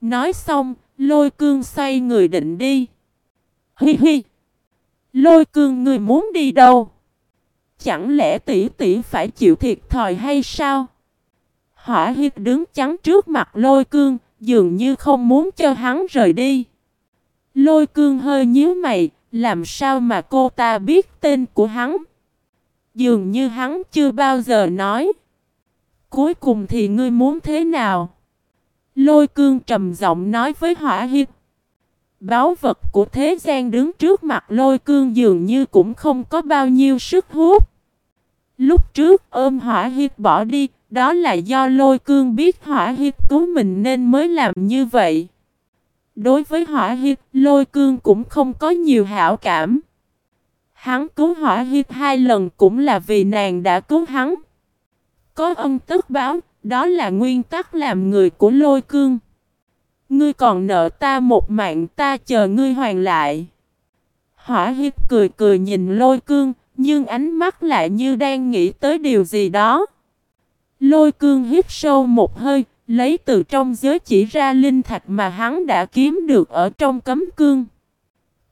Nói xong, lôi cương xoay người định đi. Hi hi! Lôi cương ngươi muốn đi đâu? Chẳng lẽ tỷ tỷ phải chịu thiệt thòi hay sao? Hỏa hiếp đứng chắn trước mặt lôi cương, dường như không muốn cho hắn rời đi. Lôi cương hơi nhíu mày, làm sao mà cô ta biết tên của hắn? Dường như hắn chưa bao giờ nói. Cuối cùng thì ngươi muốn thế nào? Lôi cương trầm giọng nói với hỏa hiệp. Báo vật của thế gian đứng trước mặt lôi cương dường như cũng không có bao nhiêu sức hút. Lúc trước ôm hỏa hiệp bỏ đi, đó là do lôi cương biết hỏa hiệp cứu mình nên mới làm như vậy. Đối với hỏa hiệp, lôi cương cũng không có nhiều hảo cảm. Hắn cứu hỏa hiệp hai lần cũng là vì nàng đã cứu hắn. Có ân tức báo, đó là nguyên tắc làm người của lôi cương. Ngươi còn nợ ta một mạng ta chờ ngươi hoàn lại. Hỏa hiếp cười cười nhìn lôi cương, nhưng ánh mắt lại như đang nghĩ tới điều gì đó. Lôi cương hít sâu một hơi, lấy từ trong giới chỉ ra linh thạch mà hắn đã kiếm được ở trong cấm cương.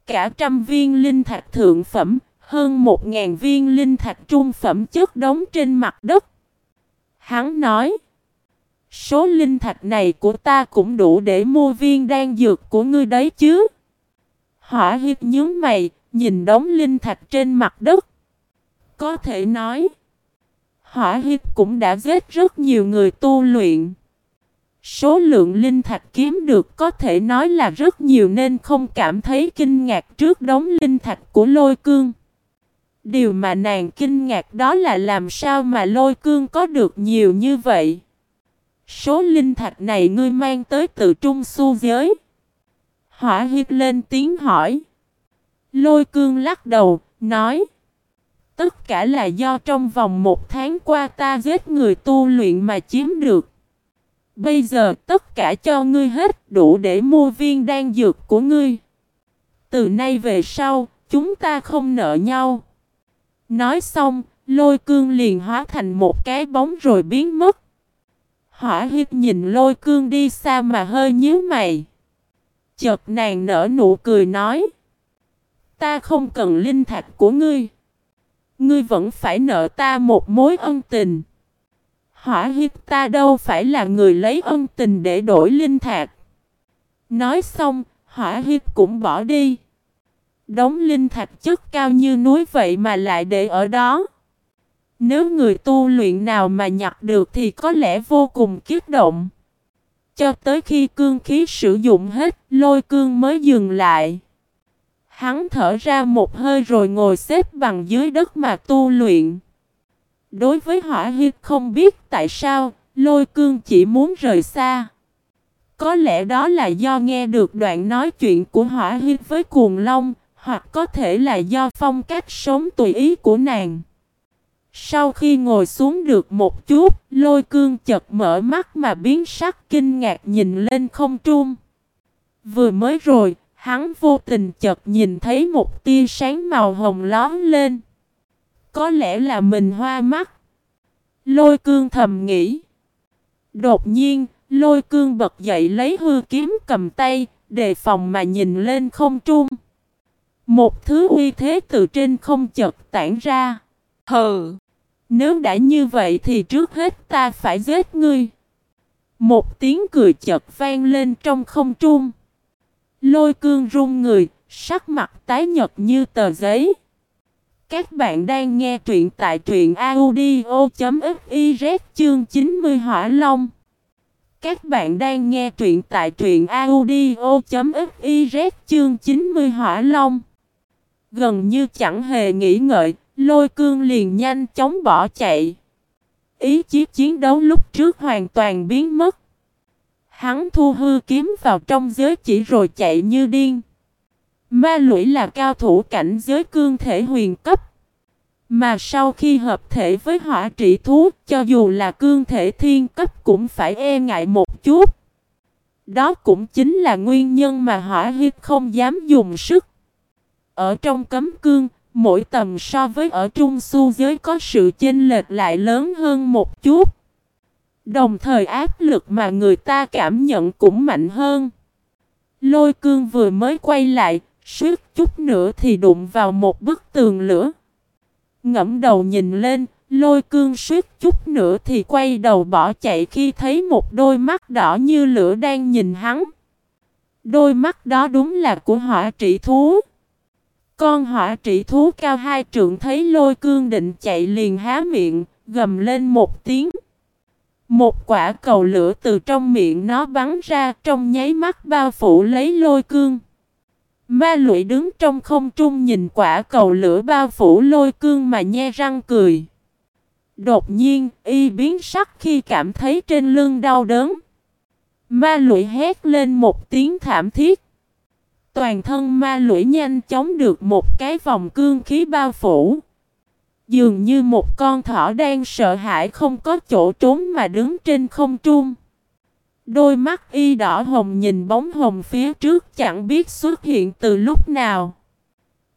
Cả trăm viên linh thạch thượng phẩm, hơn một ngàn viên linh thạch trung phẩm chất đóng trên mặt đất. Hắn nói, số linh thạch này của ta cũng đủ để mua viên đan dược của ngươi đấy chứ. Hỏa hiếp nhướng mày, nhìn đống linh thạch trên mặt đất. Có thể nói, hỏa hiếp cũng đã giết rất nhiều người tu luyện. Số lượng linh thạch kiếm được có thể nói là rất nhiều nên không cảm thấy kinh ngạc trước đống linh thạch của lôi cương. Điều mà nàng kinh ngạc đó là làm sao mà lôi cương có được nhiều như vậy. Số linh thạch này ngươi mang tới từ trung su giới. Hỏa hiếp lên tiếng hỏi. Lôi cương lắc đầu, nói. Tất cả là do trong vòng một tháng qua ta giết người tu luyện mà chiếm được. Bây giờ tất cả cho ngươi hết đủ để mua viên đan dược của ngươi. Từ nay về sau, chúng ta không nợ nhau. Nói xong, lôi cương liền hóa thành một cái bóng rồi biến mất. Hỏa hít nhìn lôi cương đi xa mà hơi nhíu mày. Chợt nàng nở nụ cười nói. Ta không cần linh thạch của ngươi. Ngươi vẫn phải nợ ta một mối ân tình. Hỏa hít ta đâu phải là người lấy ân tình để đổi linh thạch. Nói xong, hỏa hít cũng bỏ đi. Đống linh thạch chất cao như núi vậy mà lại để ở đó. Nếu người tu luyện nào mà nhặt được thì có lẽ vô cùng kiết động. Cho tới khi cương khí sử dụng hết, lôi cương mới dừng lại. Hắn thở ra một hơi rồi ngồi xếp bằng dưới đất mà tu luyện. Đối với hỏa hiếp không biết tại sao, lôi cương chỉ muốn rời xa. Có lẽ đó là do nghe được đoạn nói chuyện của hỏa hiếp với cuồng long, hoặc có thể là do phong cách sống tùy ý của nàng. Sau khi ngồi xuống được một chút, lôi cương chật mở mắt mà biến sắc kinh ngạc nhìn lên không trung. Vừa mới rồi, hắn vô tình chợt nhìn thấy một tia sáng màu hồng lón lên. Có lẽ là mình hoa mắt. Lôi cương thầm nghĩ. Đột nhiên, lôi cương bật dậy lấy hư kiếm cầm tay, đề phòng mà nhìn lên không trung. Một thứ uy thế từ trên không chợt tản ra. Hừ! Nếu đã như vậy thì trước hết ta phải giết ngươi. Một tiếng cười chợt vang lên trong không trung. Lôi cương run người, sắc mặt tái nhật như tờ giấy. Các bạn đang nghe truyện tại truyện audio.fiz chương 90 Hỏa Long. Các bạn đang nghe truyện tại truyện audio.fiz chương 90 Hỏa Long. Gần như chẳng hề nghĩ ngợi, lôi cương liền nhanh chóng bỏ chạy. Ý chí chiến đấu lúc trước hoàn toàn biến mất. Hắn thu hư kiếm vào trong giới chỉ rồi chạy như điên. Ma lũy là cao thủ cảnh giới cương thể huyền cấp. Mà sau khi hợp thể với hỏa trị thú, cho dù là cương thể thiên cấp cũng phải e ngại một chút. Đó cũng chính là nguyên nhân mà hỏa hiếp không dám dùng sức. Ở trong cấm cương, mỗi tầm so với ở trung su giới có sự chênh lệch lại lớn hơn một chút. Đồng thời áp lực mà người ta cảm nhận cũng mạnh hơn. Lôi cương vừa mới quay lại, suýt chút nữa thì đụng vào một bức tường lửa. Ngẫm đầu nhìn lên, lôi cương suýt chút nữa thì quay đầu bỏ chạy khi thấy một đôi mắt đỏ như lửa đang nhìn hắn. Đôi mắt đó đúng là của hỏa trị thú. Con hỏa trị thú cao hai trượng thấy lôi cương định chạy liền há miệng, gầm lên một tiếng. Một quả cầu lửa từ trong miệng nó bắn ra trong nháy mắt bao phủ lấy lôi cương. Ma lụy đứng trong không trung nhìn quả cầu lửa bao phủ lôi cương mà nhe răng cười. Đột nhiên, y biến sắc khi cảm thấy trên lưng đau đớn. Ma lụy hét lên một tiếng thảm thiết. Toàn thân ma lũy nhanh chóng được một cái vòng cương khí bao phủ. Dường như một con thỏ đang sợ hãi không có chỗ trốn mà đứng trên không trung. Đôi mắt y đỏ hồng nhìn bóng hồng phía trước chẳng biết xuất hiện từ lúc nào.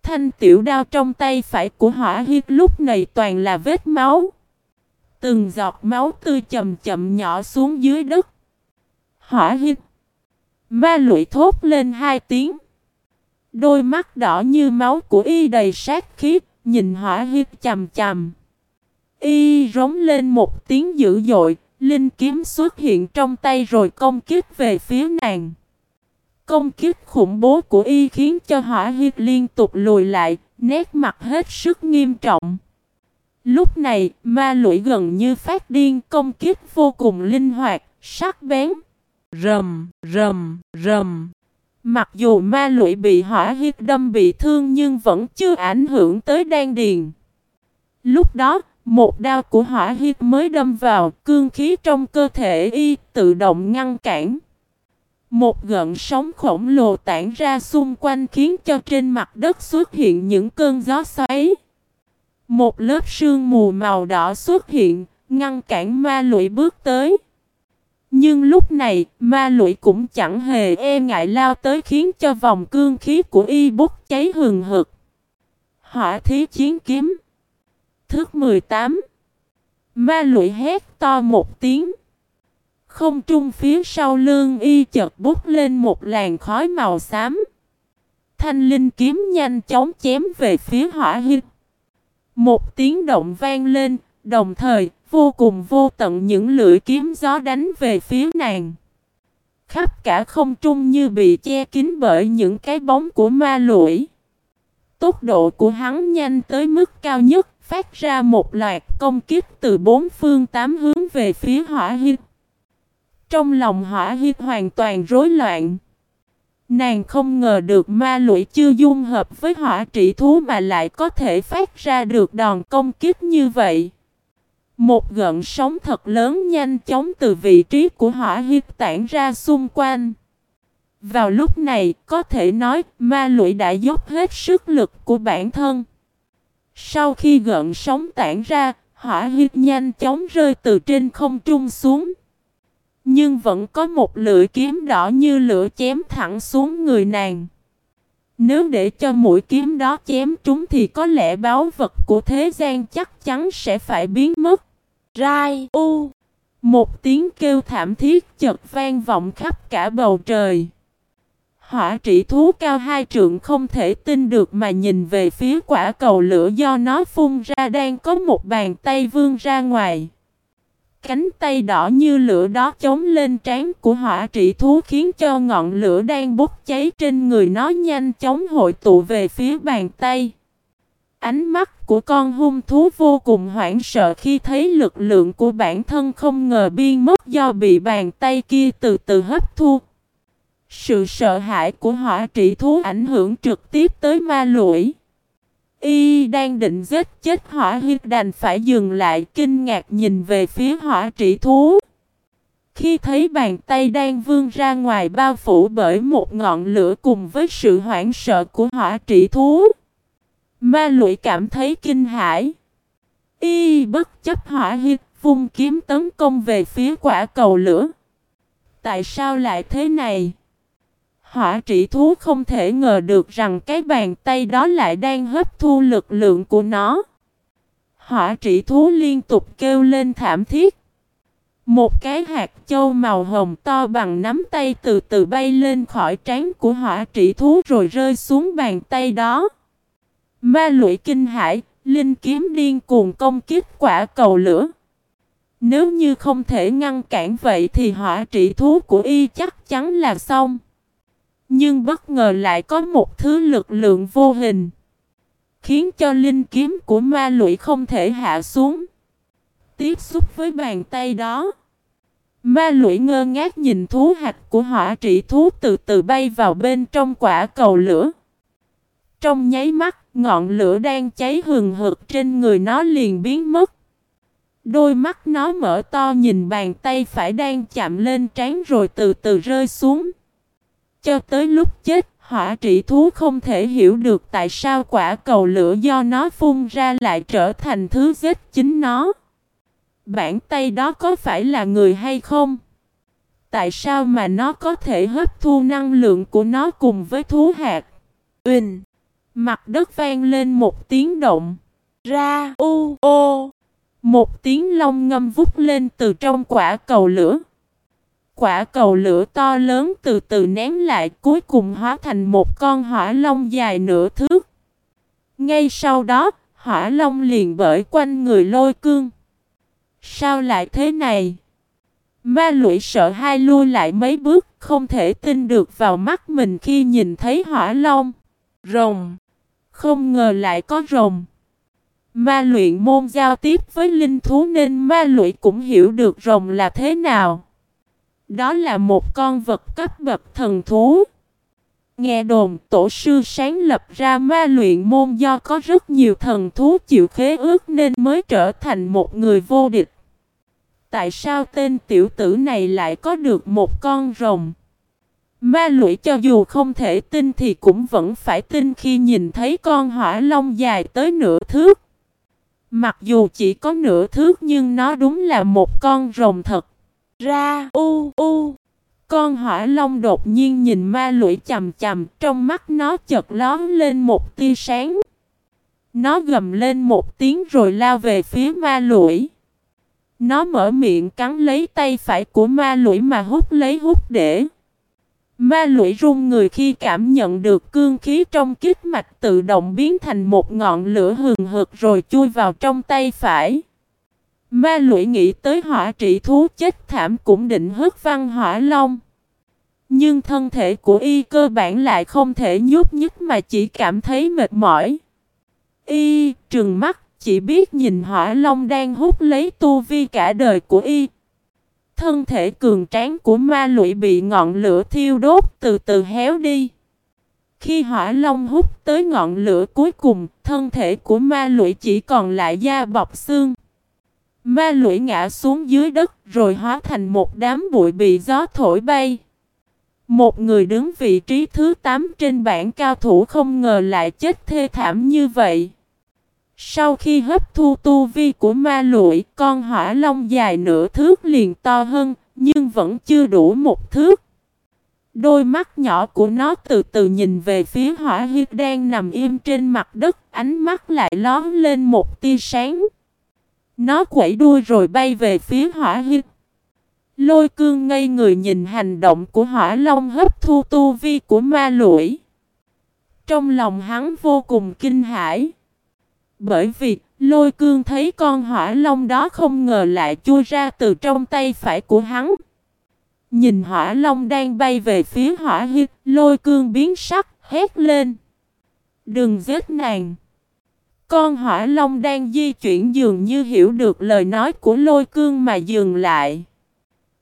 Thanh tiểu đao trong tay phải của hỏa hiếp lúc này toàn là vết máu. Từng giọt máu tươi chậm chậm nhỏ xuống dưới đất. Hỏa hiếp. Ma lụy thốt lên hai tiếng. Đôi mắt đỏ như máu của y đầy sát khí, nhìn hỏa hiếp chầm chầm. Y rống lên một tiếng dữ dội, linh kiếm xuất hiện trong tay rồi công kích về phía nàng. Công kích khủng bố của y khiến cho hỏa hiếp liên tục lùi lại, nét mặt hết sức nghiêm trọng. Lúc này, ma lũy gần như phát điên công kích vô cùng linh hoạt, sắc bén. Rầm, rầm, rầm. Mặc dù ma lụy bị hỏa hiếp đâm bị thương nhưng vẫn chưa ảnh hưởng tới đan điền. Lúc đó, một đao của hỏa hiếp mới đâm vào, cương khí trong cơ thể y tự động ngăn cản. Một gợn sóng khổng lồ tản ra xung quanh khiến cho trên mặt đất xuất hiện những cơn gió xoáy. Một lớp sương mù màu đỏ xuất hiện, ngăn cản ma lụy bước tới. Nhưng lúc này, ma lụy cũng chẳng hề e ngại lao tới khiến cho vòng cương khí của y bút cháy hừng hực. Hỏa thí chiến kiếm Thức 18 Ma lụy hét to một tiếng. Không trung phía sau lưng y chợt bút lên một làn khói màu xám. Thanh linh kiếm nhanh chóng chém về phía hỏa hít. Một tiếng động vang lên, đồng thời Vô cùng vô tận những lưỡi kiếm gió đánh về phía nàng. Khắp cả không trung như bị che kín bởi những cái bóng của ma lũi. Tốc độ của hắn nhanh tới mức cao nhất, phát ra một loạt công kích từ bốn phương tám hướng về phía hỏa hít. Trong lòng hỏa hít hoàn toàn rối loạn. Nàng không ngờ được ma lũy chưa dung hợp với hỏa trị thú mà lại có thể phát ra được đòn công kích như vậy. Một gợn sóng thật lớn nhanh chóng từ vị trí của hỏa hiếp tản ra xung quanh. Vào lúc này, có thể nói, ma lụy đã dốc hết sức lực của bản thân. Sau khi gợn sóng tản ra, hỏa hiếp nhanh chóng rơi từ trên không trung xuống. Nhưng vẫn có một lưỡi kiếm đỏ như lửa chém thẳng xuống người nàng. Nếu để cho mũi kiếm đó chém trúng thì có lẽ báo vật của thế gian chắc chắn sẽ phải biến mất. Rai U Một tiếng kêu thảm thiết chật vang vọng khắp cả bầu trời. Hỏa trị thú cao hai trượng không thể tin được mà nhìn về phía quả cầu lửa do nó phun ra đang có một bàn tay vươn ra ngoài. Cánh tay đỏ như lửa đó chống lên trán của hỏa trị thú khiến cho ngọn lửa đang bốc cháy trên người nó nhanh chóng hội tụ về phía bàn tay. Ánh mắt của con hung thú vô cùng hoảng sợ khi thấy lực lượng của bản thân không ngờ biên mất do bị bàn tay kia từ từ hấp thu. Sự sợ hãi của hỏa trị thú ảnh hưởng trực tiếp tới ma lũi. Y đang định giết chết hỏa hiếp đành phải dừng lại, kinh ngạc nhìn về phía hỏa trị thú. Khi thấy bàn tay đang vươn ra ngoài bao phủ bởi một ngọn lửa cùng với sự hoảng sợ của hỏa trị thú. Ma lụy cảm thấy kinh hãi. Y bất chấp hỏa hít vung kiếm tấn công về phía quả cầu lửa. Tại sao lại thế này? Hỏa trị thú không thể ngờ được rằng cái bàn tay đó lại đang hấp thu lực lượng của nó. Hỏa trị thú liên tục kêu lên thảm thiết. Một cái hạt châu màu hồng to bằng nắm tay từ từ bay lên khỏi trán của hỏa trị thú rồi rơi xuống bàn tay đó. Ma lụy kinh hải, linh kiếm điên cuồng công kích quả cầu lửa. Nếu như không thể ngăn cản vậy thì hỏa trị thú của y chắc chắn là xong. Nhưng bất ngờ lại có một thứ lực lượng vô hình. Khiến cho linh kiếm của ma lụy không thể hạ xuống. Tiếp xúc với bàn tay đó. Ma lụy ngơ ngác nhìn thú hạch của hỏa trị thú từ từ bay vào bên trong quả cầu lửa. Trong nháy mắt, ngọn lửa đang cháy hừng hực trên người nó liền biến mất. Đôi mắt nó mở to nhìn bàn tay phải đang chạm lên trán rồi từ từ rơi xuống. Cho tới lúc chết, hỏa trị thú không thể hiểu được tại sao quả cầu lửa do nó phun ra lại trở thành thứ giết chính nó. bàn tay đó có phải là người hay không? Tại sao mà nó có thể hấp thu năng lượng của nó cùng với thú hạt? Uỳnh! Mặt đất vang lên một tiếng động. Ra u ô. Một tiếng long ngâm vút lên từ trong quả cầu lửa. Quả cầu lửa to lớn từ từ nén lại cuối cùng hóa thành một con hỏa long dài nửa thước. Ngay sau đó, hỏa long liền bởi quanh người lôi cương. Sao lại thế này? Ma lũy sợ hai lui lại mấy bước, không thể tin được vào mắt mình khi nhìn thấy hỏa long. Rồng. Không ngờ lại có rồng. Ma luyện môn giao tiếp với linh thú nên ma lụy cũng hiểu được rồng là thế nào. Đó là một con vật cấp bậc thần thú. Nghe đồn, tổ sư sáng lập ra ma luyện môn do có rất nhiều thần thú chịu khế ước nên mới trở thành một người vô địch. Tại sao tên tiểu tử này lại có được một con rồng? Ma lũy cho dù không thể tin thì cũng vẫn phải tin khi nhìn thấy con hỏa long dài tới nửa thước. Mặc dù chỉ có nửa thước nhưng nó đúng là một con rồng thật. Ra, u u. Con hỏa long đột nhiên nhìn ma lũy chầm chầm trong mắt nó chợt lón lên một tia sáng. Nó gầm lên một tiếng rồi lao về phía ma lũy. Nó mở miệng cắn lấy tay phải của ma lũy mà hút lấy hút để. Ma lũy run người khi cảm nhận được cương khí trong kích mạch tự động biến thành một ngọn lửa hừng hực rồi chui vào trong tay phải. Ma lũy nghĩ tới hỏa trị thú chết thảm cũng định hất văn hỏa long. Nhưng thân thể của y cơ bản lại không thể nhúc nhích mà chỉ cảm thấy mệt mỏi. Y, trừng mắt, chỉ biết nhìn hỏa long đang hút lấy tu vi cả đời của y. Thân thể cường tráng của ma lụy bị ngọn lửa thiêu đốt từ từ héo đi. Khi hỏa long hút tới ngọn lửa cuối cùng, thân thể của ma lụy chỉ còn lại da bọc xương. Ma lụy ngã xuống dưới đất rồi hóa thành một đám bụi bị gió thổi bay. Một người đứng vị trí thứ 8 trên bảng cao thủ không ngờ lại chết thê thảm như vậy. Sau khi hấp thu tu vi của ma lụi, con hỏa long dài nửa thước liền to hơn, nhưng vẫn chưa đủ một thước. Đôi mắt nhỏ của nó từ từ nhìn về phía hỏa huyết đang nằm im trên mặt đất, ánh mắt lại lón lên một tia sáng. Nó quẩy đuôi rồi bay về phía hỏa huyết. Lôi cương ngây người nhìn hành động của hỏa long hấp thu tu vi của ma lũi. Trong lòng hắn vô cùng kinh hãi. Bởi vì lôi cương thấy con hỏa long đó không ngờ lại chui ra từ trong tay phải của hắn. Nhìn hỏa long đang bay về phía hỏa huyết, lôi cương biến sắc, hét lên. Đừng giết nàng. Con hỏa long đang di chuyển dường như hiểu được lời nói của lôi cương mà dừng lại.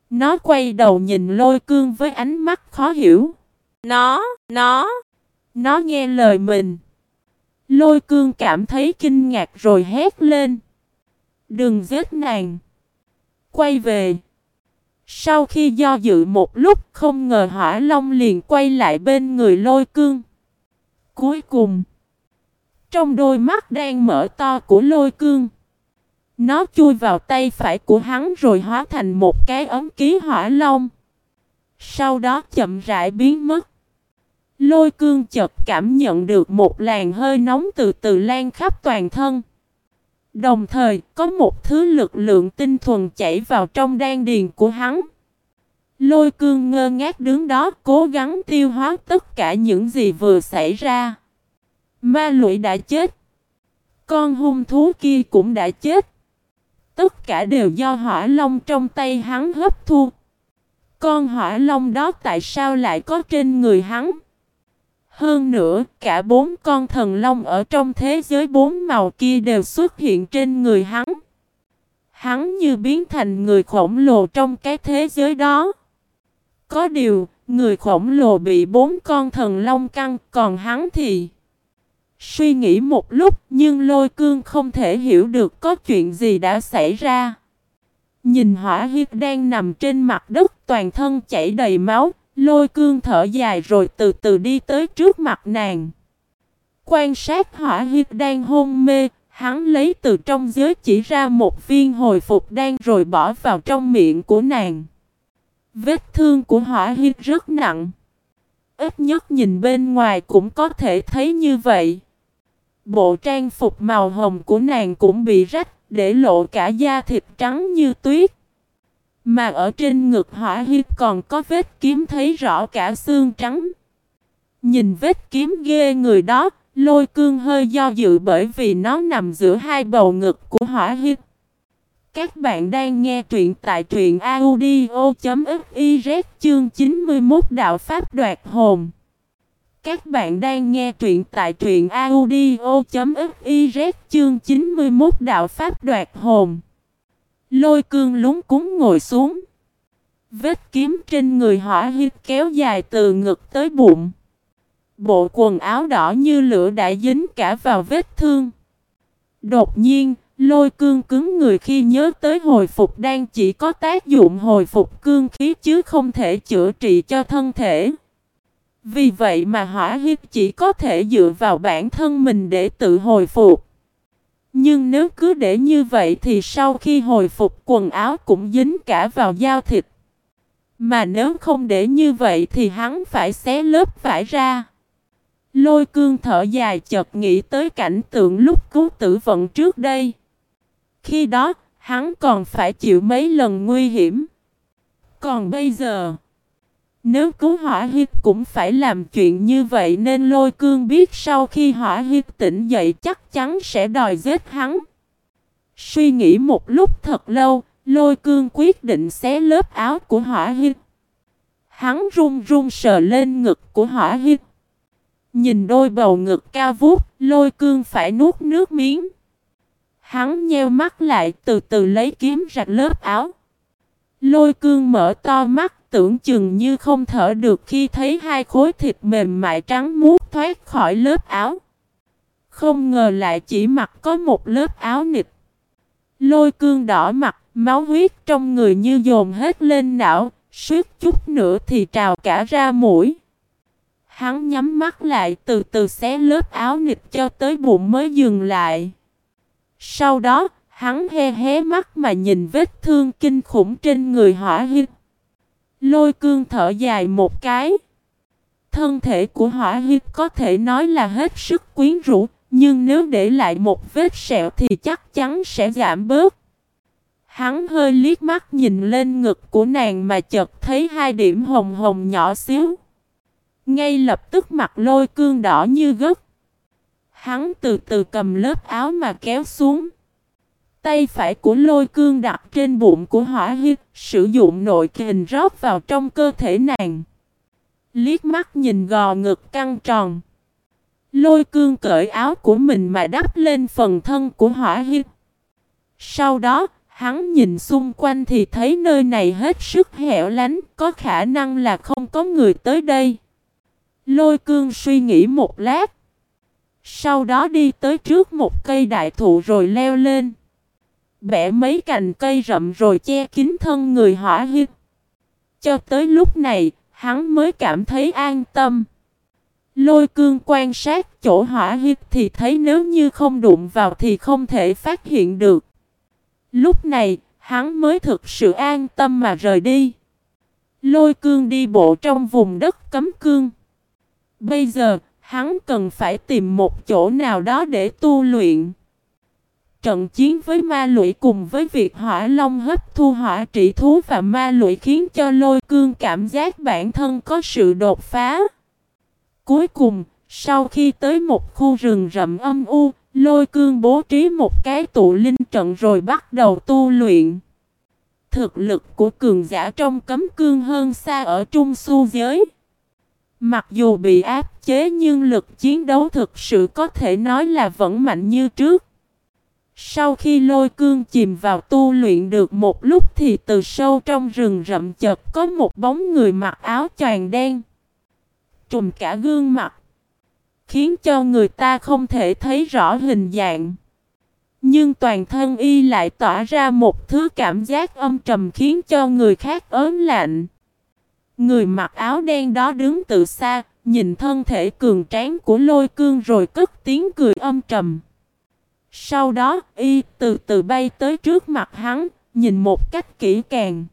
Nó quay đầu nhìn lôi cương với ánh mắt khó hiểu. Nó, nó, nó nghe lời mình. Lôi cương cảm thấy kinh ngạc rồi hét lên. Đừng giết nàng. Quay về. Sau khi do dự một lúc không ngờ hỏa long liền quay lại bên người lôi cương. Cuối cùng. Trong đôi mắt đang mở to của lôi cương. Nó chui vào tay phải của hắn rồi hóa thành một cái ấm ký hỏa long. Sau đó chậm rãi biến mất. Lôi cương chợt cảm nhận được một làn hơi nóng từ từ lan khắp toàn thân. Đồng thời, có một thứ lực lượng tinh thuần chảy vào trong đan điền của hắn. Lôi cương ngơ ngác đứng đó cố gắng tiêu hóa tất cả những gì vừa xảy ra. Ma lụy đã chết. Con hung thú kia cũng đã chết. Tất cả đều do hỏa long trong tay hắn hấp thu. Con hỏa long đó tại sao lại có trên người hắn? Hơn nữa, cả bốn con thần long ở trong thế giới bốn màu kia đều xuất hiện trên người hắn. Hắn như biến thành người khổng lồ trong cái thế giới đó. Có điều, người khổng lồ bị bốn con thần long căng, còn hắn thì... Suy nghĩ một lúc nhưng lôi cương không thể hiểu được có chuyện gì đã xảy ra. Nhìn hỏa hiếp đang nằm trên mặt đất toàn thân chảy đầy máu, lôi cương thở dài rồi từ từ đi tới trước mặt nàng. Quan sát hỏa hiếp đang hôn mê, hắn lấy từ trong giới chỉ ra một viên hồi phục đan rồi bỏ vào trong miệng của nàng. Vết thương của hỏa hiếp rất nặng. Ít nhất nhìn bên ngoài cũng có thể thấy như vậy. Bộ trang phục màu hồng của nàng cũng bị rách, để lộ cả da thịt trắng như tuyết. Mà ở trên ngực hỏa hiếp còn có vết kiếm thấy rõ cả xương trắng. Nhìn vết kiếm ghê người đó, lôi cương hơi do dự bởi vì nó nằm giữa hai bầu ngực của hỏa hiếp. Các bạn đang nghe truyện tại truyện audio.fiz chương 91 Đạo Pháp Đoạt Hồn. Các bạn đang nghe truyện tại truyện audio.fiz chương 91 Đạo Pháp Đoạt Hồn. Lôi cương lúng cúng ngồi xuống. Vết kiếm trên người hỏa hít kéo dài từ ngực tới bụng. Bộ quần áo đỏ như lửa đã dính cả vào vết thương. Đột nhiên, lôi cương cứng người khi nhớ tới hồi phục đang chỉ có tác dụng hồi phục cương khí chứ không thể chữa trị cho thân thể. Vì vậy mà hỏa hiếp chỉ có thể dựa vào bản thân mình để tự hồi phục. Nhưng nếu cứ để như vậy thì sau khi hồi phục quần áo cũng dính cả vào dao thịt. Mà nếu không để như vậy thì hắn phải xé lớp phải ra. Lôi cương thở dài chợt nghĩ tới cảnh tượng lúc cứu tử vận trước đây. Khi đó, hắn còn phải chịu mấy lần nguy hiểm. Còn bây giờ... Nếu cứu hỏa hiếp cũng phải làm chuyện như vậy nên lôi cương biết sau khi hỏa hiếp tỉnh dậy chắc chắn sẽ đòi giết hắn. Suy nghĩ một lúc thật lâu, lôi cương quyết định xé lớp áo của hỏa hiếp. Hắn run run sờ lên ngực của hỏa hiếp. Nhìn đôi bầu ngực cao vút, lôi cương phải nuốt nước miếng. Hắn nheo mắt lại từ từ lấy kiếm rạch lớp áo. Lôi cương mở to mắt tưởng chừng như không thở được khi thấy hai khối thịt mềm mại trắng muốt thoát khỏi lớp áo. Không ngờ lại chỉ mặc có một lớp áo nịch. Lôi cương đỏ mặt, máu huyết trong người như dồn hết lên não, suýt chút nữa thì trào cả ra mũi. Hắn nhắm mắt lại từ từ xé lớp áo nịch cho tới bụng mới dừng lại. Sau đó, hắn he hé mắt mà nhìn vết thương kinh khủng trên người hỏa hít. Lôi cương thở dài một cái. Thân thể của hỏa hiếp có thể nói là hết sức quyến rũ, nhưng nếu để lại một vết sẹo thì chắc chắn sẽ giảm bớt. Hắn hơi liếc mắt nhìn lên ngực của nàng mà chợt thấy hai điểm hồng hồng nhỏ xíu. Ngay lập tức mặt lôi cương đỏ như gấc. Hắn từ từ cầm lớp áo mà kéo xuống. Tay phải của lôi cương đặt trên bụng của hỏa hy sử dụng nội kình rót vào trong cơ thể nàng. Liếc mắt nhìn gò ngực căng tròn. Lôi cương cởi áo của mình mà đắp lên phần thân của hỏa hy Sau đó, hắn nhìn xung quanh thì thấy nơi này hết sức hẻo lánh, có khả năng là không có người tới đây. Lôi cương suy nghĩ một lát. Sau đó đi tới trước một cây đại thụ rồi leo lên. Bẻ mấy cành cây rậm rồi che kín thân người hỏa hiếp. Cho tới lúc này, hắn mới cảm thấy an tâm. Lôi cương quan sát chỗ hỏa hiếp thì thấy nếu như không đụng vào thì không thể phát hiện được. Lúc này, hắn mới thực sự an tâm mà rời đi. Lôi cương đi bộ trong vùng đất cấm cương. Bây giờ, hắn cần phải tìm một chỗ nào đó để tu luyện. Trận chiến với ma lũy cùng với việc hỏa long hấp thu hỏa trị thú và ma lũy khiến cho lôi cương cảm giác bản thân có sự đột phá. Cuối cùng, sau khi tới một khu rừng rậm âm u, lôi cương bố trí một cái tụ linh trận rồi bắt đầu tu luyện. Thực lực của cường giả trong cấm cương hơn xa ở trung su giới. Mặc dù bị áp chế nhưng lực chiến đấu thực sự có thể nói là vẫn mạnh như trước. Sau khi lôi cương chìm vào tu luyện được một lúc thì từ sâu trong rừng rậm chợt có một bóng người mặc áo choàng đen. Trùm cả gương mặt. Khiến cho người ta không thể thấy rõ hình dạng. Nhưng toàn thân y lại tỏa ra một thứ cảm giác âm trầm khiến cho người khác ớn lạnh. Người mặc áo đen đó đứng từ xa, nhìn thân thể cường tráng của lôi cương rồi cất tiếng cười âm trầm. Sau đó, y từ từ bay tới trước mặt hắn, nhìn một cách kỹ càng.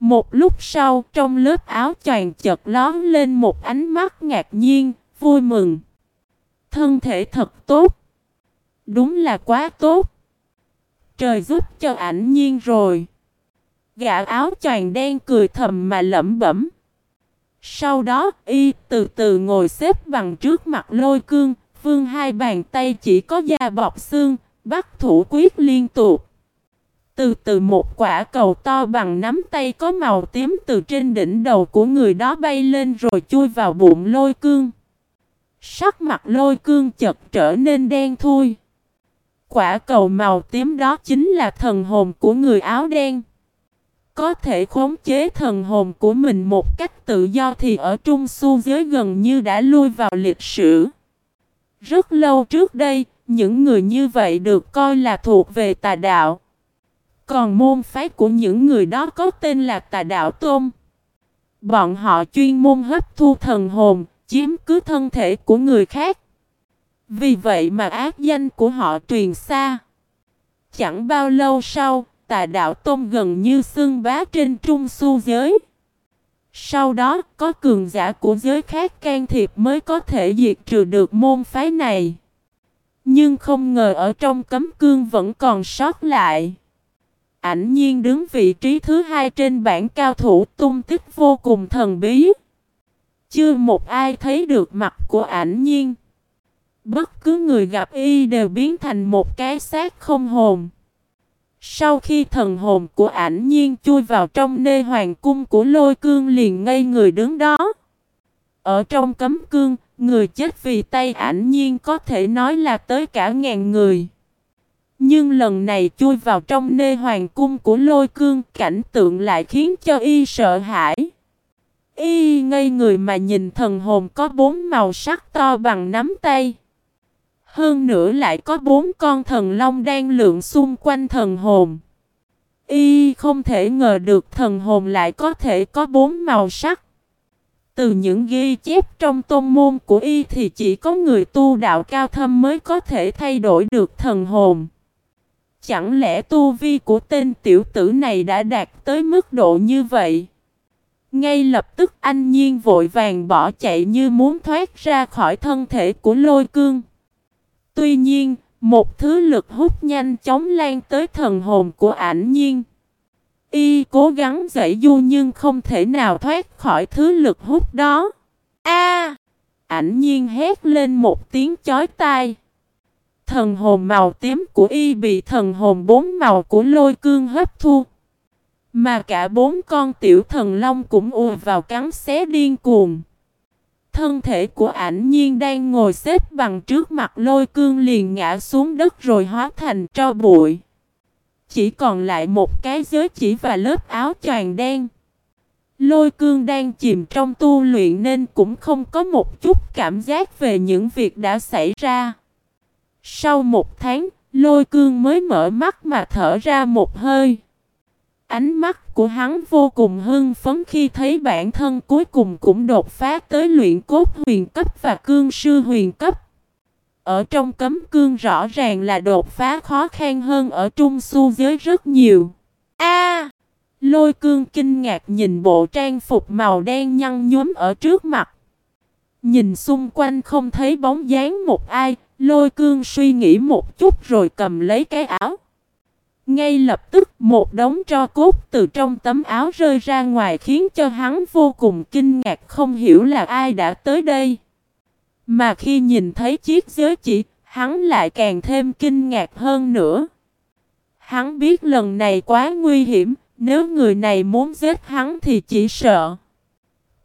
Một lúc sau, trong lớp áo choàng chợt lón lên một ánh mắt ngạc nhiên, vui mừng. Thân thể thật tốt. Đúng là quá tốt. Trời giúp cho ảnh nhiên rồi. Gã áo choàng đen cười thầm mà lẩm bẩm. Sau đó, y từ từ ngồi xếp bằng trước mặt lôi cương, vương hai bàn tay chỉ có da bọc xương, bắt thủ quyết liên tục. Từ từ một quả cầu to bằng nắm tay có màu tím từ trên đỉnh đầu của người đó bay lên rồi chui vào bụng lôi cương. Sắc mặt lôi cương chật trở nên đen thui. Quả cầu màu tím đó chính là thần hồn của người áo đen. Có thể khống chế thần hồn của mình một cách tự do thì ở trung su giới gần như đã lui vào lịch sử. Rất lâu trước đây, những người như vậy được coi là thuộc về tà đạo. Còn môn phái của những người đó có tên là tà đạo tôn. Bọn họ chuyên môn hấp thu thần hồn, chiếm cứ thân thể của người khác. Vì vậy mà ác danh của họ truyền xa. Chẳng bao lâu sau, tà đạo tôn gần như xưng bá trên trung su giới. Sau đó, có cường giả của giới khác can thiệp mới có thể diệt trừ được môn phái này. Nhưng không ngờ ở trong cấm cương vẫn còn sót lại. Ảnh nhiên đứng vị trí thứ hai trên bảng cao thủ tung tích vô cùng thần bí. Chưa một ai thấy được mặt của ảnh nhiên. Bất cứ người gặp y đều biến thành một cái xác không hồn. Sau khi thần hồn của ảnh nhiên chui vào trong nê hoàng cung của lôi cương liền ngây người đứng đó. Ở trong cấm cương, người chết vì tay ảnh nhiên có thể nói là tới cả ngàn người. Nhưng lần này chui vào trong nê hoàng cung của lôi cương cảnh tượng lại khiến cho y sợ hãi. Y ngây người mà nhìn thần hồn có bốn màu sắc to bằng nắm tay. Hơn nữa lại có bốn con thần long đang lượn xung quanh thần hồn. Y không thể ngờ được thần hồn lại có thể có bốn màu sắc. Từ những ghi chép trong tôn môn của Y thì chỉ có người tu đạo cao thâm mới có thể thay đổi được thần hồn. Chẳng lẽ tu vi của tên tiểu tử này đã đạt tới mức độ như vậy? Ngay lập tức anh nhiên vội vàng bỏ chạy như muốn thoát ra khỏi thân thể của lôi cương. Tuy nhiên, một thứ lực hút nhanh chóng lan tới thần hồn của ảnh nhiên. Y cố gắng dậy du nhưng không thể nào thoát khỏi thứ lực hút đó. A! ảnh nhiên hét lên một tiếng chói tai. Thần hồn màu tím của Y bị thần hồn bốn màu của lôi cương hấp thu. Mà cả bốn con tiểu thần long cũng ùa vào cắn xé điên cuồng. Thân thể của ảnh nhiên đang ngồi xếp bằng trước mặt lôi cương liền ngã xuống đất rồi hóa thành tro bụi. Chỉ còn lại một cái giới chỉ và lớp áo choàng đen. Lôi cương đang chìm trong tu luyện nên cũng không có một chút cảm giác về những việc đã xảy ra. Sau một tháng, lôi cương mới mở mắt mà thở ra một hơi. Ánh mắt của hắn vô cùng hưng phấn khi thấy bản thân cuối cùng cũng đột phá tới luyện cốt huyền cấp và cương sư huyền cấp. Ở trong cấm cương rõ ràng là đột phá khó khăn hơn ở trung su giới rất nhiều. A! lôi cương kinh ngạc nhìn bộ trang phục màu đen nhăn nhúm ở trước mặt. Nhìn xung quanh không thấy bóng dáng một ai, Lôi cương suy nghĩ một chút rồi cầm lấy cái áo. Ngay lập tức một đống tro cốt từ trong tấm áo rơi ra ngoài khiến cho hắn vô cùng kinh ngạc không hiểu là ai đã tới đây. Mà khi nhìn thấy chiếc giới chỉ, hắn lại càng thêm kinh ngạc hơn nữa. Hắn biết lần này quá nguy hiểm, nếu người này muốn giết hắn thì chỉ sợ.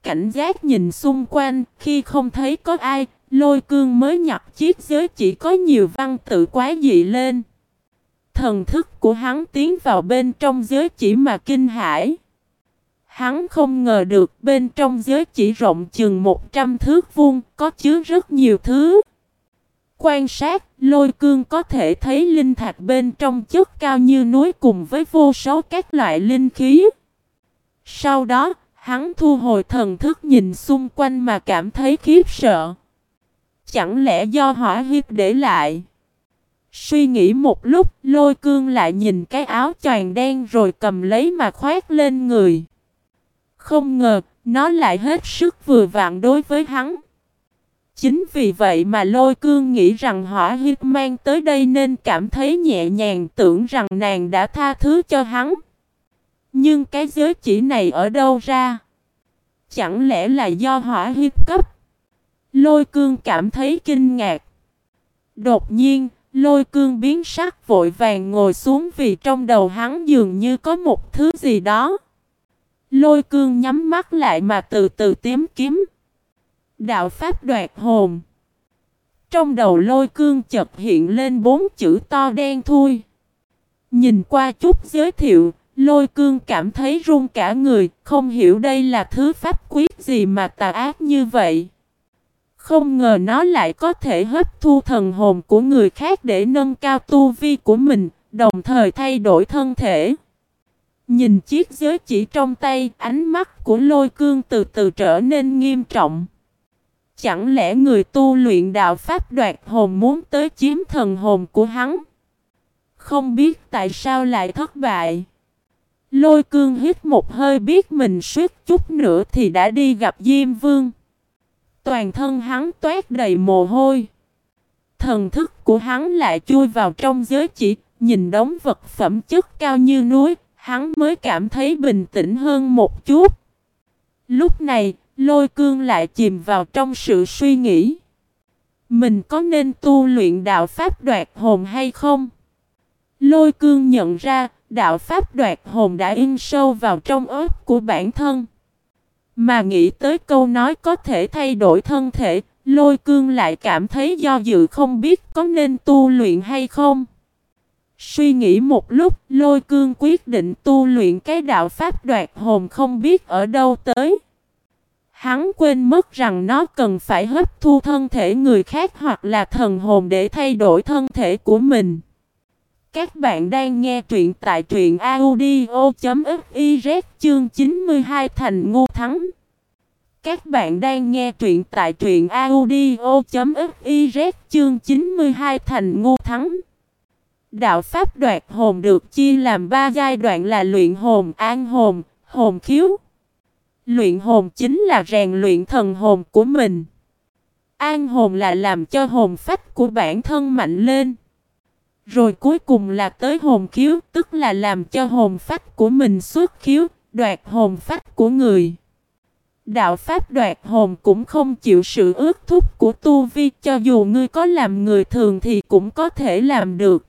Cảnh giác nhìn xung quanh, khi không thấy có ai, lôi cương mới nhặt chiếc giới chỉ có nhiều văn tự quá dị lên. Thần thức của hắn tiến vào bên trong giới chỉ mà kinh hãi. Hắn không ngờ được bên trong giới chỉ rộng chừng 100 thước vuông, có chứa rất nhiều thứ. Quan sát, lôi cương có thể thấy linh thạch bên trong chất cao như núi cùng với vô số các loại linh khí. Sau đó, hắn thu hồi thần thức nhìn xung quanh mà cảm thấy khiếp sợ. Chẳng lẽ do hỏa hiếp để lại? Suy nghĩ một lúc, lôi cương lại nhìn cái áo choàng đen rồi cầm lấy mà khoét lên người. Không ngờ, nó lại hết sức vừa vặn đối với hắn. Chính vì vậy mà lôi cương nghĩ rằng hỏa hít mang tới đây nên cảm thấy nhẹ nhàng tưởng rằng nàng đã tha thứ cho hắn. Nhưng cái giới chỉ này ở đâu ra? Chẳng lẽ là do hỏa hít cấp? Lôi cương cảm thấy kinh ngạc. Đột nhiên, lôi cương biến sắc vội vàng ngồi xuống vì trong đầu hắn dường như có một thứ gì đó. Lôi cương nhắm mắt lại mà từ từ tím kiếm. Đạo Pháp đoạt hồn. Trong đầu lôi cương chợt hiện lên bốn chữ to đen thui. Nhìn qua chút giới thiệu, lôi cương cảm thấy run cả người, không hiểu đây là thứ pháp quyết gì mà tà ác như vậy. Không ngờ nó lại có thể hấp thu thần hồn của người khác để nâng cao tu vi của mình, đồng thời thay đổi thân thể. Nhìn chiếc giới chỉ trong tay, ánh mắt của lôi cương từ từ trở nên nghiêm trọng. Chẳng lẽ người tu luyện đạo pháp đoạt hồn muốn tới chiếm thần hồn của hắn? Không biết tại sao lại thất bại. Lôi cương hít một hơi biết mình suýt chút nữa thì đã đi gặp Diêm Vương. Toàn thân hắn toát đầy mồ hôi. Thần thức của hắn lại chui vào trong giới chỉ, nhìn đống vật phẩm chất cao như núi, hắn mới cảm thấy bình tĩnh hơn một chút. Lúc này, lôi cương lại chìm vào trong sự suy nghĩ. Mình có nên tu luyện đạo pháp đoạt hồn hay không? Lôi cương nhận ra, đạo pháp đoạt hồn đã in sâu vào trong ớt của bản thân. Mà nghĩ tới câu nói có thể thay đổi thân thể, lôi cương lại cảm thấy do dự không biết có nên tu luyện hay không. Suy nghĩ một lúc, lôi cương quyết định tu luyện cái đạo pháp đoạt hồn không biết ở đâu tới. Hắn quên mất rằng nó cần phải hấp thu thân thể người khác hoặc là thần hồn để thay đổi thân thể của mình. Các bạn đang nghe truyện tại truyện audio.fiz chương 92 thành ngu thắng. Các bạn đang nghe truyện tại truyện audio.fiz chương 92 thành ngu thắng. Đạo Pháp đoạt hồn được chia làm ba giai đoạn là luyện hồn, an hồn, hồn khiếu. Luyện hồn chính là rèn luyện thần hồn của mình. An hồn là làm cho hồn phách của bản thân mạnh lên. Rồi cuối cùng là tới hồn khiếu, tức là làm cho hồn phách của mình xuất khiếu, đoạt hồn phách của người. Đạo pháp đoạt hồn cũng không chịu sự ước thúc của tu vi, cho dù ngươi có làm người thường thì cũng có thể làm được.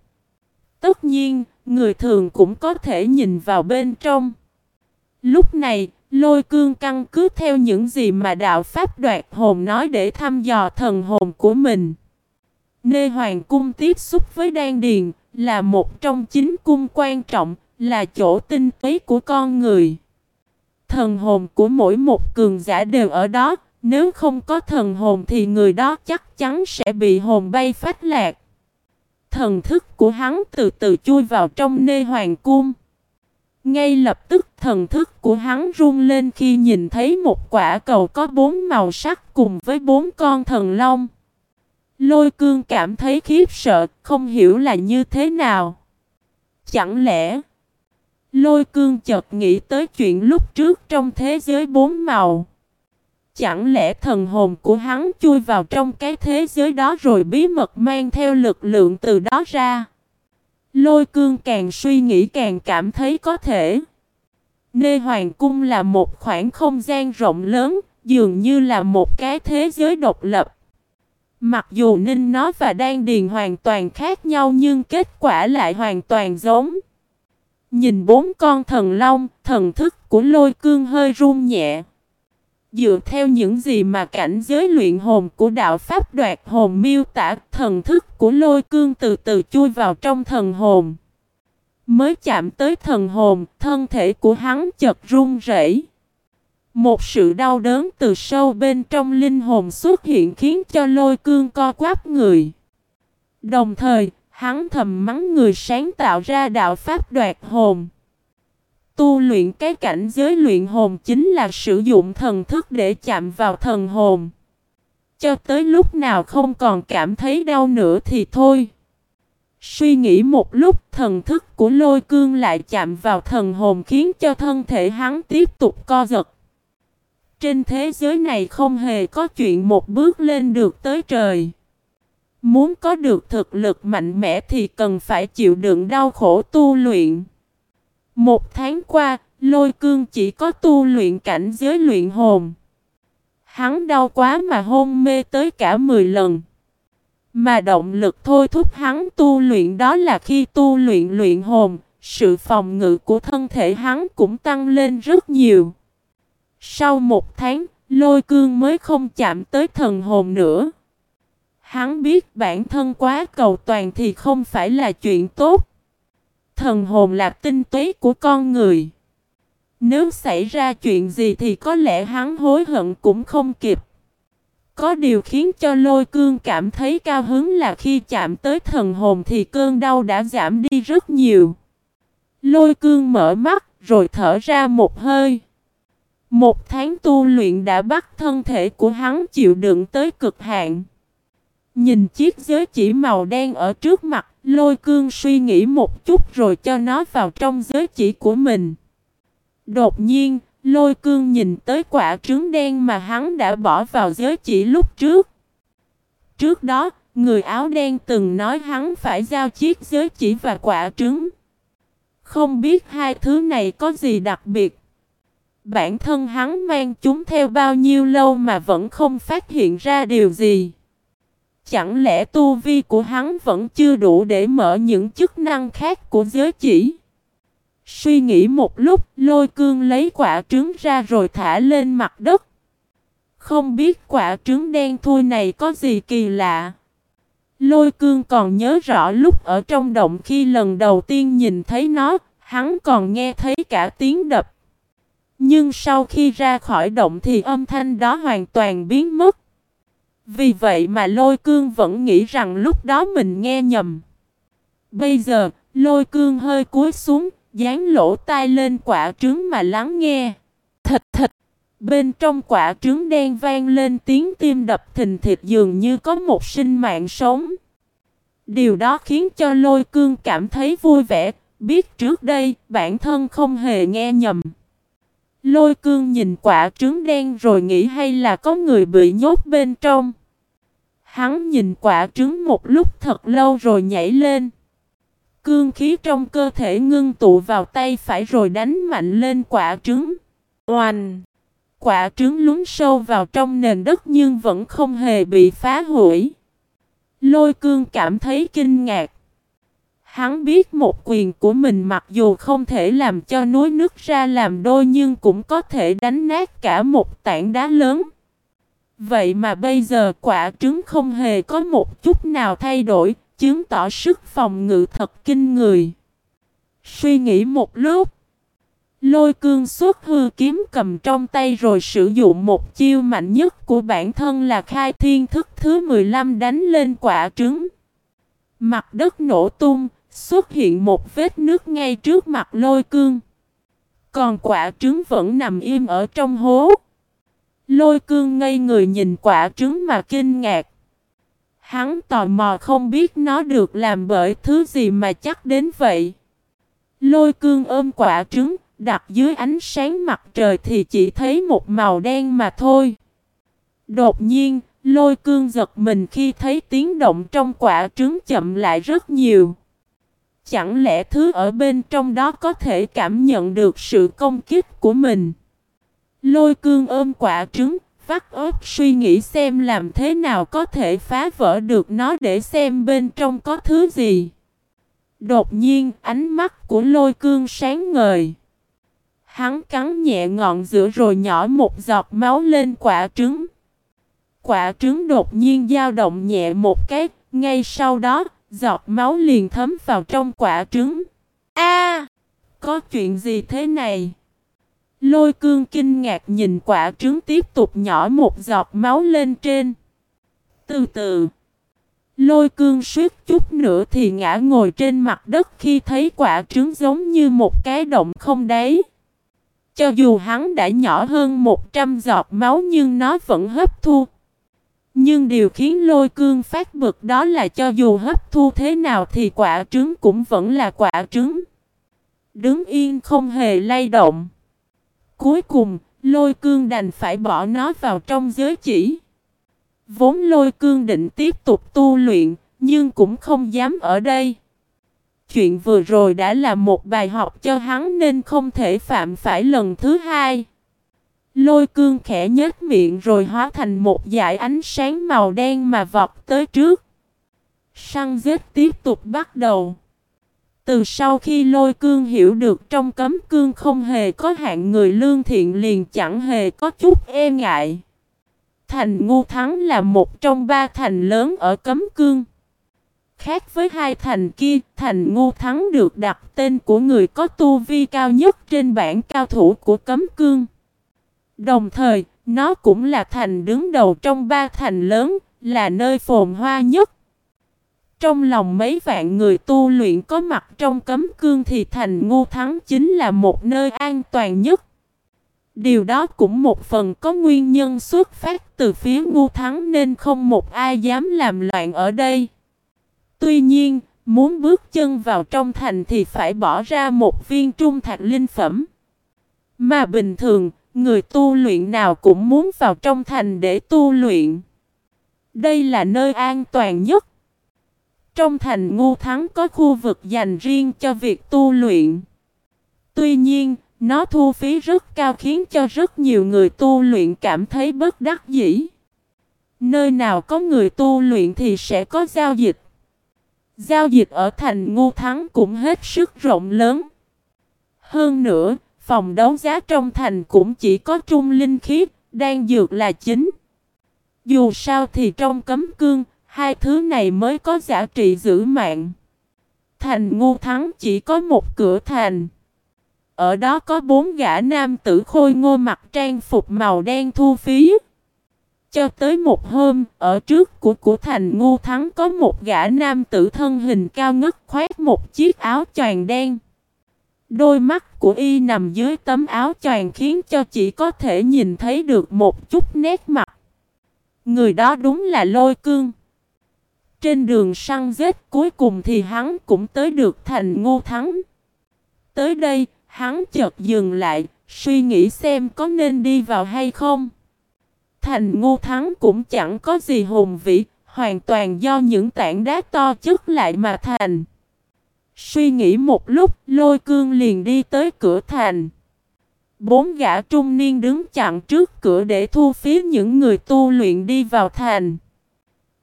Tất nhiên, người thường cũng có thể nhìn vào bên trong. Lúc này, lôi cương căn cứ theo những gì mà đạo Pháp đoạt hồn nói để thăm dò thần hồn của mình. Nê Hoàng Cung tiếp xúc với Đan Điền là một trong chín cung quan trọng, là chỗ tinh túy của con người. Thần hồn của mỗi một cường giả đều ở đó, nếu không có thần hồn thì người đó chắc chắn sẽ bị hồn bay phách lạc. Thần thức của hắn từ từ chui vào trong nê hoàng cung. Ngay lập tức thần thức của hắn run lên khi nhìn thấy một quả cầu có bốn màu sắc cùng với bốn con thần long. Lôi cương cảm thấy khiếp sợ, không hiểu là như thế nào. Chẳng lẽ... Lôi cương chợt nghĩ tới chuyện lúc trước trong thế giới bốn màu. chẳng lẽ thần hồn của hắn chui vào trong cái thế giới đó rồi bí mật mang theo lực lượng từ đó ra. Lôi cương càng suy nghĩ càng cảm thấy có thể. Nê Hoàng Cung là một khoảng không gian rộng lớn, dường như là một cái thế giới độc lập. Mặc dù Ninh nó và Đan Điền hoàn toàn khác nhau nhưng kết quả lại hoàn toàn giống. Nhìn bốn con thần long, thần thức của lôi cương hơi run nhẹ. Dựa theo những gì mà cảnh giới luyện hồn của đạo Pháp đoạt hồn miêu tả, thần thức của lôi cương từ từ chui vào trong thần hồn. Mới chạm tới thần hồn, thân thể của hắn chợt run rẩy. Một sự đau đớn từ sâu bên trong linh hồn xuất hiện khiến cho lôi cương co quắp người. Đồng thời, hắn thầm mắng người sáng tạo ra đạo pháp đoạt hồn. Tu luyện cái cảnh giới luyện hồn chính là sử dụng thần thức để chạm vào thần hồn. Cho tới lúc nào không còn cảm thấy đau nữa thì thôi. Suy nghĩ một lúc thần thức của lôi cương lại chạm vào thần hồn khiến cho thân thể hắn tiếp tục co giật. Trên thế giới này không hề có chuyện một bước lên được tới trời. Muốn có được thực lực mạnh mẽ thì cần phải chịu đựng đau khổ tu luyện. Một tháng qua, lôi cương chỉ có tu luyện cảnh giới luyện hồn. Hắn đau quá mà hôn mê tới cả 10 lần. Mà động lực thôi thúc hắn tu luyện đó là khi tu luyện luyện hồn, sự phòng ngự của thân thể hắn cũng tăng lên rất nhiều. Sau một tháng, lôi cương mới không chạm tới thần hồn nữa. Hắn biết bản thân quá cầu toàn thì không phải là chuyện tốt. Thần hồn là tinh túy của con người. Nếu xảy ra chuyện gì thì có lẽ hắn hối hận cũng không kịp. Có điều khiến cho lôi cương cảm thấy cao hứng là khi chạm tới thần hồn thì cơn đau đã giảm đi rất nhiều. Lôi cương mở mắt rồi thở ra một hơi. Một tháng tu luyện đã bắt thân thể của hắn chịu đựng tới cực hạn. Nhìn chiếc giới chỉ màu đen ở trước mặt, lôi cương suy nghĩ một chút rồi cho nó vào trong giới chỉ của mình. Đột nhiên, lôi cương nhìn tới quả trứng đen mà hắn đã bỏ vào giới chỉ lúc trước. Trước đó, người áo đen từng nói hắn phải giao chiếc giới chỉ và quả trứng. Không biết hai thứ này có gì đặc biệt. Bản thân hắn mang chúng theo bao nhiêu lâu mà vẫn không phát hiện ra điều gì. Chẳng lẽ tu vi của hắn vẫn chưa đủ để mở những chức năng khác của giới chỉ? Suy nghĩ một lúc, lôi cương lấy quả trứng ra rồi thả lên mặt đất. Không biết quả trứng đen thui này có gì kỳ lạ. Lôi cương còn nhớ rõ lúc ở trong động khi lần đầu tiên nhìn thấy nó, hắn còn nghe thấy cả tiếng đập. Nhưng sau khi ra khỏi động thì âm thanh đó hoàn toàn biến mất. Vì vậy mà lôi cương vẫn nghĩ rằng lúc đó mình nghe nhầm. Bây giờ, lôi cương hơi cúi xuống, dán lỗ tai lên quả trứng mà lắng nghe. Thịt thịt! Bên trong quả trứng đen vang lên tiếng tim đập thình thịt dường như có một sinh mạng sống. Điều đó khiến cho lôi cương cảm thấy vui vẻ, biết trước đây bản thân không hề nghe nhầm. Lôi cương nhìn quả trứng đen rồi nghĩ hay là có người bị nhốt bên trong. Hắn nhìn quả trứng một lúc thật lâu rồi nhảy lên. Cương khí trong cơ thể ngưng tụ vào tay phải rồi đánh mạnh lên quả trứng. Oanh! Quả trứng lún sâu vào trong nền đất nhưng vẫn không hề bị phá hủy. Lôi cương cảm thấy kinh ngạc. Hắn biết một quyền của mình mặc dù không thể làm cho núi nước ra làm đôi nhưng cũng có thể đánh nát cả một tảng đá lớn. Vậy mà bây giờ quả trứng không hề có một chút nào thay đổi, chứng tỏ sức phòng ngự thật kinh người. Suy nghĩ một lúc, lôi cương xuất hư kiếm cầm trong tay rồi sử dụng một chiêu mạnh nhất của bản thân là khai thiên thức thứ 15 đánh lên quả trứng. Mặt đất nổ tung, xuất hiện một vết nước ngay trước mặt lôi cương. Còn quả trứng vẫn nằm im ở trong hố. Lôi cương ngây người nhìn quả trứng mà kinh ngạc. Hắn tò mò không biết nó được làm bởi thứ gì mà chắc đến vậy. Lôi cương ôm quả trứng, đặt dưới ánh sáng mặt trời thì chỉ thấy một màu đen mà thôi. Đột nhiên, lôi cương giật mình khi thấy tiếng động trong quả trứng chậm lại rất nhiều. Chẳng lẽ thứ ở bên trong đó có thể cảm nhận được sự công kích của mình? Lôi cương ôm quả trứng, vắt ớt suy nghĩ xem làm thế nào có thể phá vỡ được nó để xem bên trong có thứ gì. Đột nhiên ánh mắt của lôi cương sáng ngời. Hắn cắn nhẹ ngọn giữa rồi nhỏ một giọt máu lên quả trứng. Quả trứng đột nhiên dao động nhẹ một cái, ngay sau đó, giọt máu liền thấm vào trong quả trứng. A, Có chuyện gì thế này? Lôi cương kinh ngạc nhìn quả trứng tiếp tục nhỏ một giọt máu lên trên. Từ từ, lôi cương suýt chút nữa thì ngã ngồi trên mặt đất khi thấy quả trứng giống như một cái động không đáy. Cho dù hắn đã nhỏ hơn 100 giọt máu nhưng nó vẫn hấp thu. Nhưng điều khiến lôi cương phát bực đó là cho dù hấp thu thế nào thì quả trứng cũng vẫn là quả trứng. Đứng yên không hề lay động. Cuối cùng, lôi cương đành phải bỏ nó vào trong giới chỉ. Vốn lôi cương định tiếp tục tu luyện, nhưng cũng không dám ở đây. Chuyện vừa rồi đã là một bài học cho hắn nên không thể phạm phải lần thứ hai. Lôi cương khẽ nhếch miệng rồi hóa thành một dải ánh sáng màu đen mà vọt tới trước. Săn giết tiếp tục bắt đầu. Từ sau khi lôi cương hiểu được trong cấm cương không hề có hạng người lương thiện liền chẳng hề có chút e ngại. Thành Ngu Thắng là một trong ba thành lớn ở cấm cương. Khác với hai thành kia, thành Ngu Thắng được đặt tên của người có tu vi cao nhất trên bảng cao thủ của cấm cương. Đồng thời, nó cũng là thành đứng đầu trong ba thành lớn, là nơi phồn hoa nhất. Trong lòng mấy vạn người tu luyện có mặt trong cấm cương thì thành ngu thắng chính là một nơi an toàn nhất. Điều đó cũng một phần có nguyên nhân xuất phát từ phía ngu thắng nên không một ai dám làm loạn ở đây. Tuy nhiên, muốn bước chân vào trong thành thì phải bỏ ra một viên trung thạch linh phẩm. Mà bình thường, người tu luyện nào cũng muốn vào trong thành để tu luyện. Đây là nơi an toàn nhất. Trong thành ngu thắng có khu vực dành riêng cho việc tu luyện. Tuy nhiên, nó thu phí rất cao khiến cho rất nhiều người tu luyện cảm thấy bất đắc dĩ. Nơi nào có người tu luyện thì sẽ có giao dịch. Giao dịch ở thành ngu thắng cũng hết sức rộng lớn. Hơn nữa, phòng đấu giá trong thành cũng chỉ có trung linh khí, đang dược là chính. Dù sao thì trong cấm cương, Hai thứ này mới có giá trị giữ mạng. Thành ngu thắng chỉ có một cửa thành. Ở đó có bốn gã nam tử khôi ngô mặc trang phục màu đen thu phí. Cho tới một hôm, ở trước của của thành ngu thắng có một gã nam tử thân hình cao ngất khoét một chiếc áo choàng đen. Đôi mắt của y nằm dưới tấm áo choàng khiến cho chỉ có thể nhìn thấy được một chút nét mặt. Người đó đúng là lôi cương. Trên đường săn giết cuối cùng thì hắn cũng tới được thành ngô thắng. Tới đây, hắn chợt dừng lại, suy nghĩ xem có nên đi vào hay không. Thành ngô thắng cũng chẳng có gì hùng vĩ, hoàn toàn do những tảng đá to chất lại mà thành. Suy nghĩ một lúc, lôi cương liền đi tới cửa thành. Bốn gã trung niên đứng chặn trước cửa để thu phí những người tu luyện đi vào thành.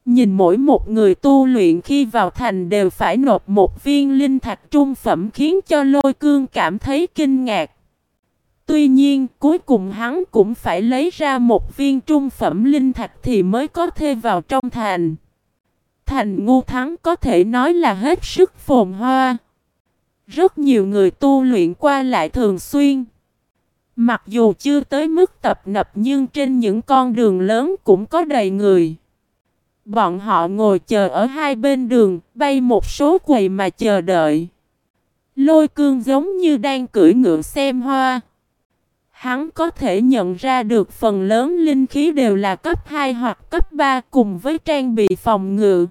Nhìn mỗi một người tu luyện khi vào thành đều phải nộp một viên linh thạch trung phẩm khiến cho lôi cương cảm thấy kinh ngạc. Tuy nhiên, cuối cùng hắn cũng phải lấy ra một viên trung phẩm linh thạch thì mới có thể vào trong thành. Thành ngu thắng có thể nói là hết sức phồn hoa. Rất nhiều người tu luyện qua lại thường xuyên. Mặc dù chưa tới mức tập nập nhưng trên những con đường lớn cũng có đầy người. Bọn họ ngồi chờ ở hai bên đường, bay một số quầy mà chờ đợi. Lôi cương giống như đang cưỡi ngựa xem hoa. Hắn có thể nhận ra được phần lớn linh khí đều là cấp 2 hoặc cấp 3 cùng với trang bị phòng ngự.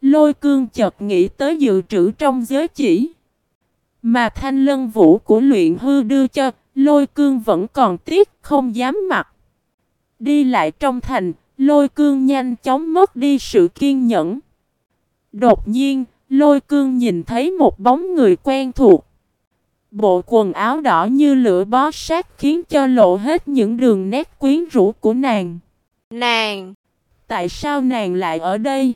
Lôi cương chợt nghĩ tới dự trữ trong giới chỉ. Mà thanh lân vũ của luyện hư đưa cho, lôi cương vẫn còn tiếc không dám mặc. Đi lại trong thành, lôi cương nhanh chóng mất đi sự kiên nhẫn. Đột nhiên, lôi cương nhìn thấy một bóng người quen thuộc. Bộ quần áo đỏ như lửa bó sát khiến cho lộ hết những đường nét quyến rũ của nàng. Nàng! Tại sao nàng lại ở đây?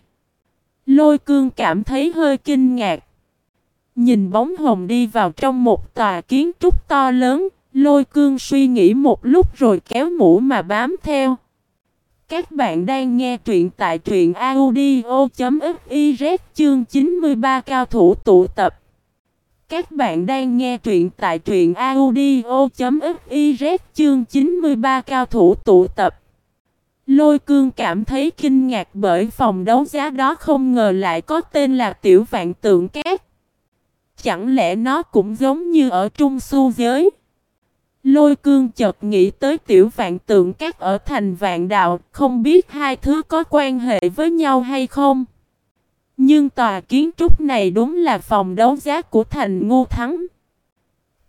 Lôi cương cảm thấy hơi kinh ngạc. Nhìn bóng hồng đi vào trong một tòa kiến trúc to lớn, lôi cương suy nghĩ một lúc rồi kéo mũ mà bám theo. Các bạn đang nghe truyện tại truyện audio.fiz chương 93 cao thủ tụ tập. Các bạn đang nghe truyện tại truyện audio.fiz chương 93 cao thủ tụ tập. Lôi cương cảm thấy kinh ngạc bởi phòng đấu giá đó không ngờ lại có tên là Tiểu Vạn Tượng Cát. Chẳng lẽ nó cũng giống như ở Trung Su giới? Lôi cương chợt nghĩ tới Tiểu Vạn Tượng Cát ở thành Vạn Đạo, không biết hai thứ có quan hệ với nhau hay không? Nhưng tòa kiến trúc này đúng là phòng đấu giá của thành ngu thắng.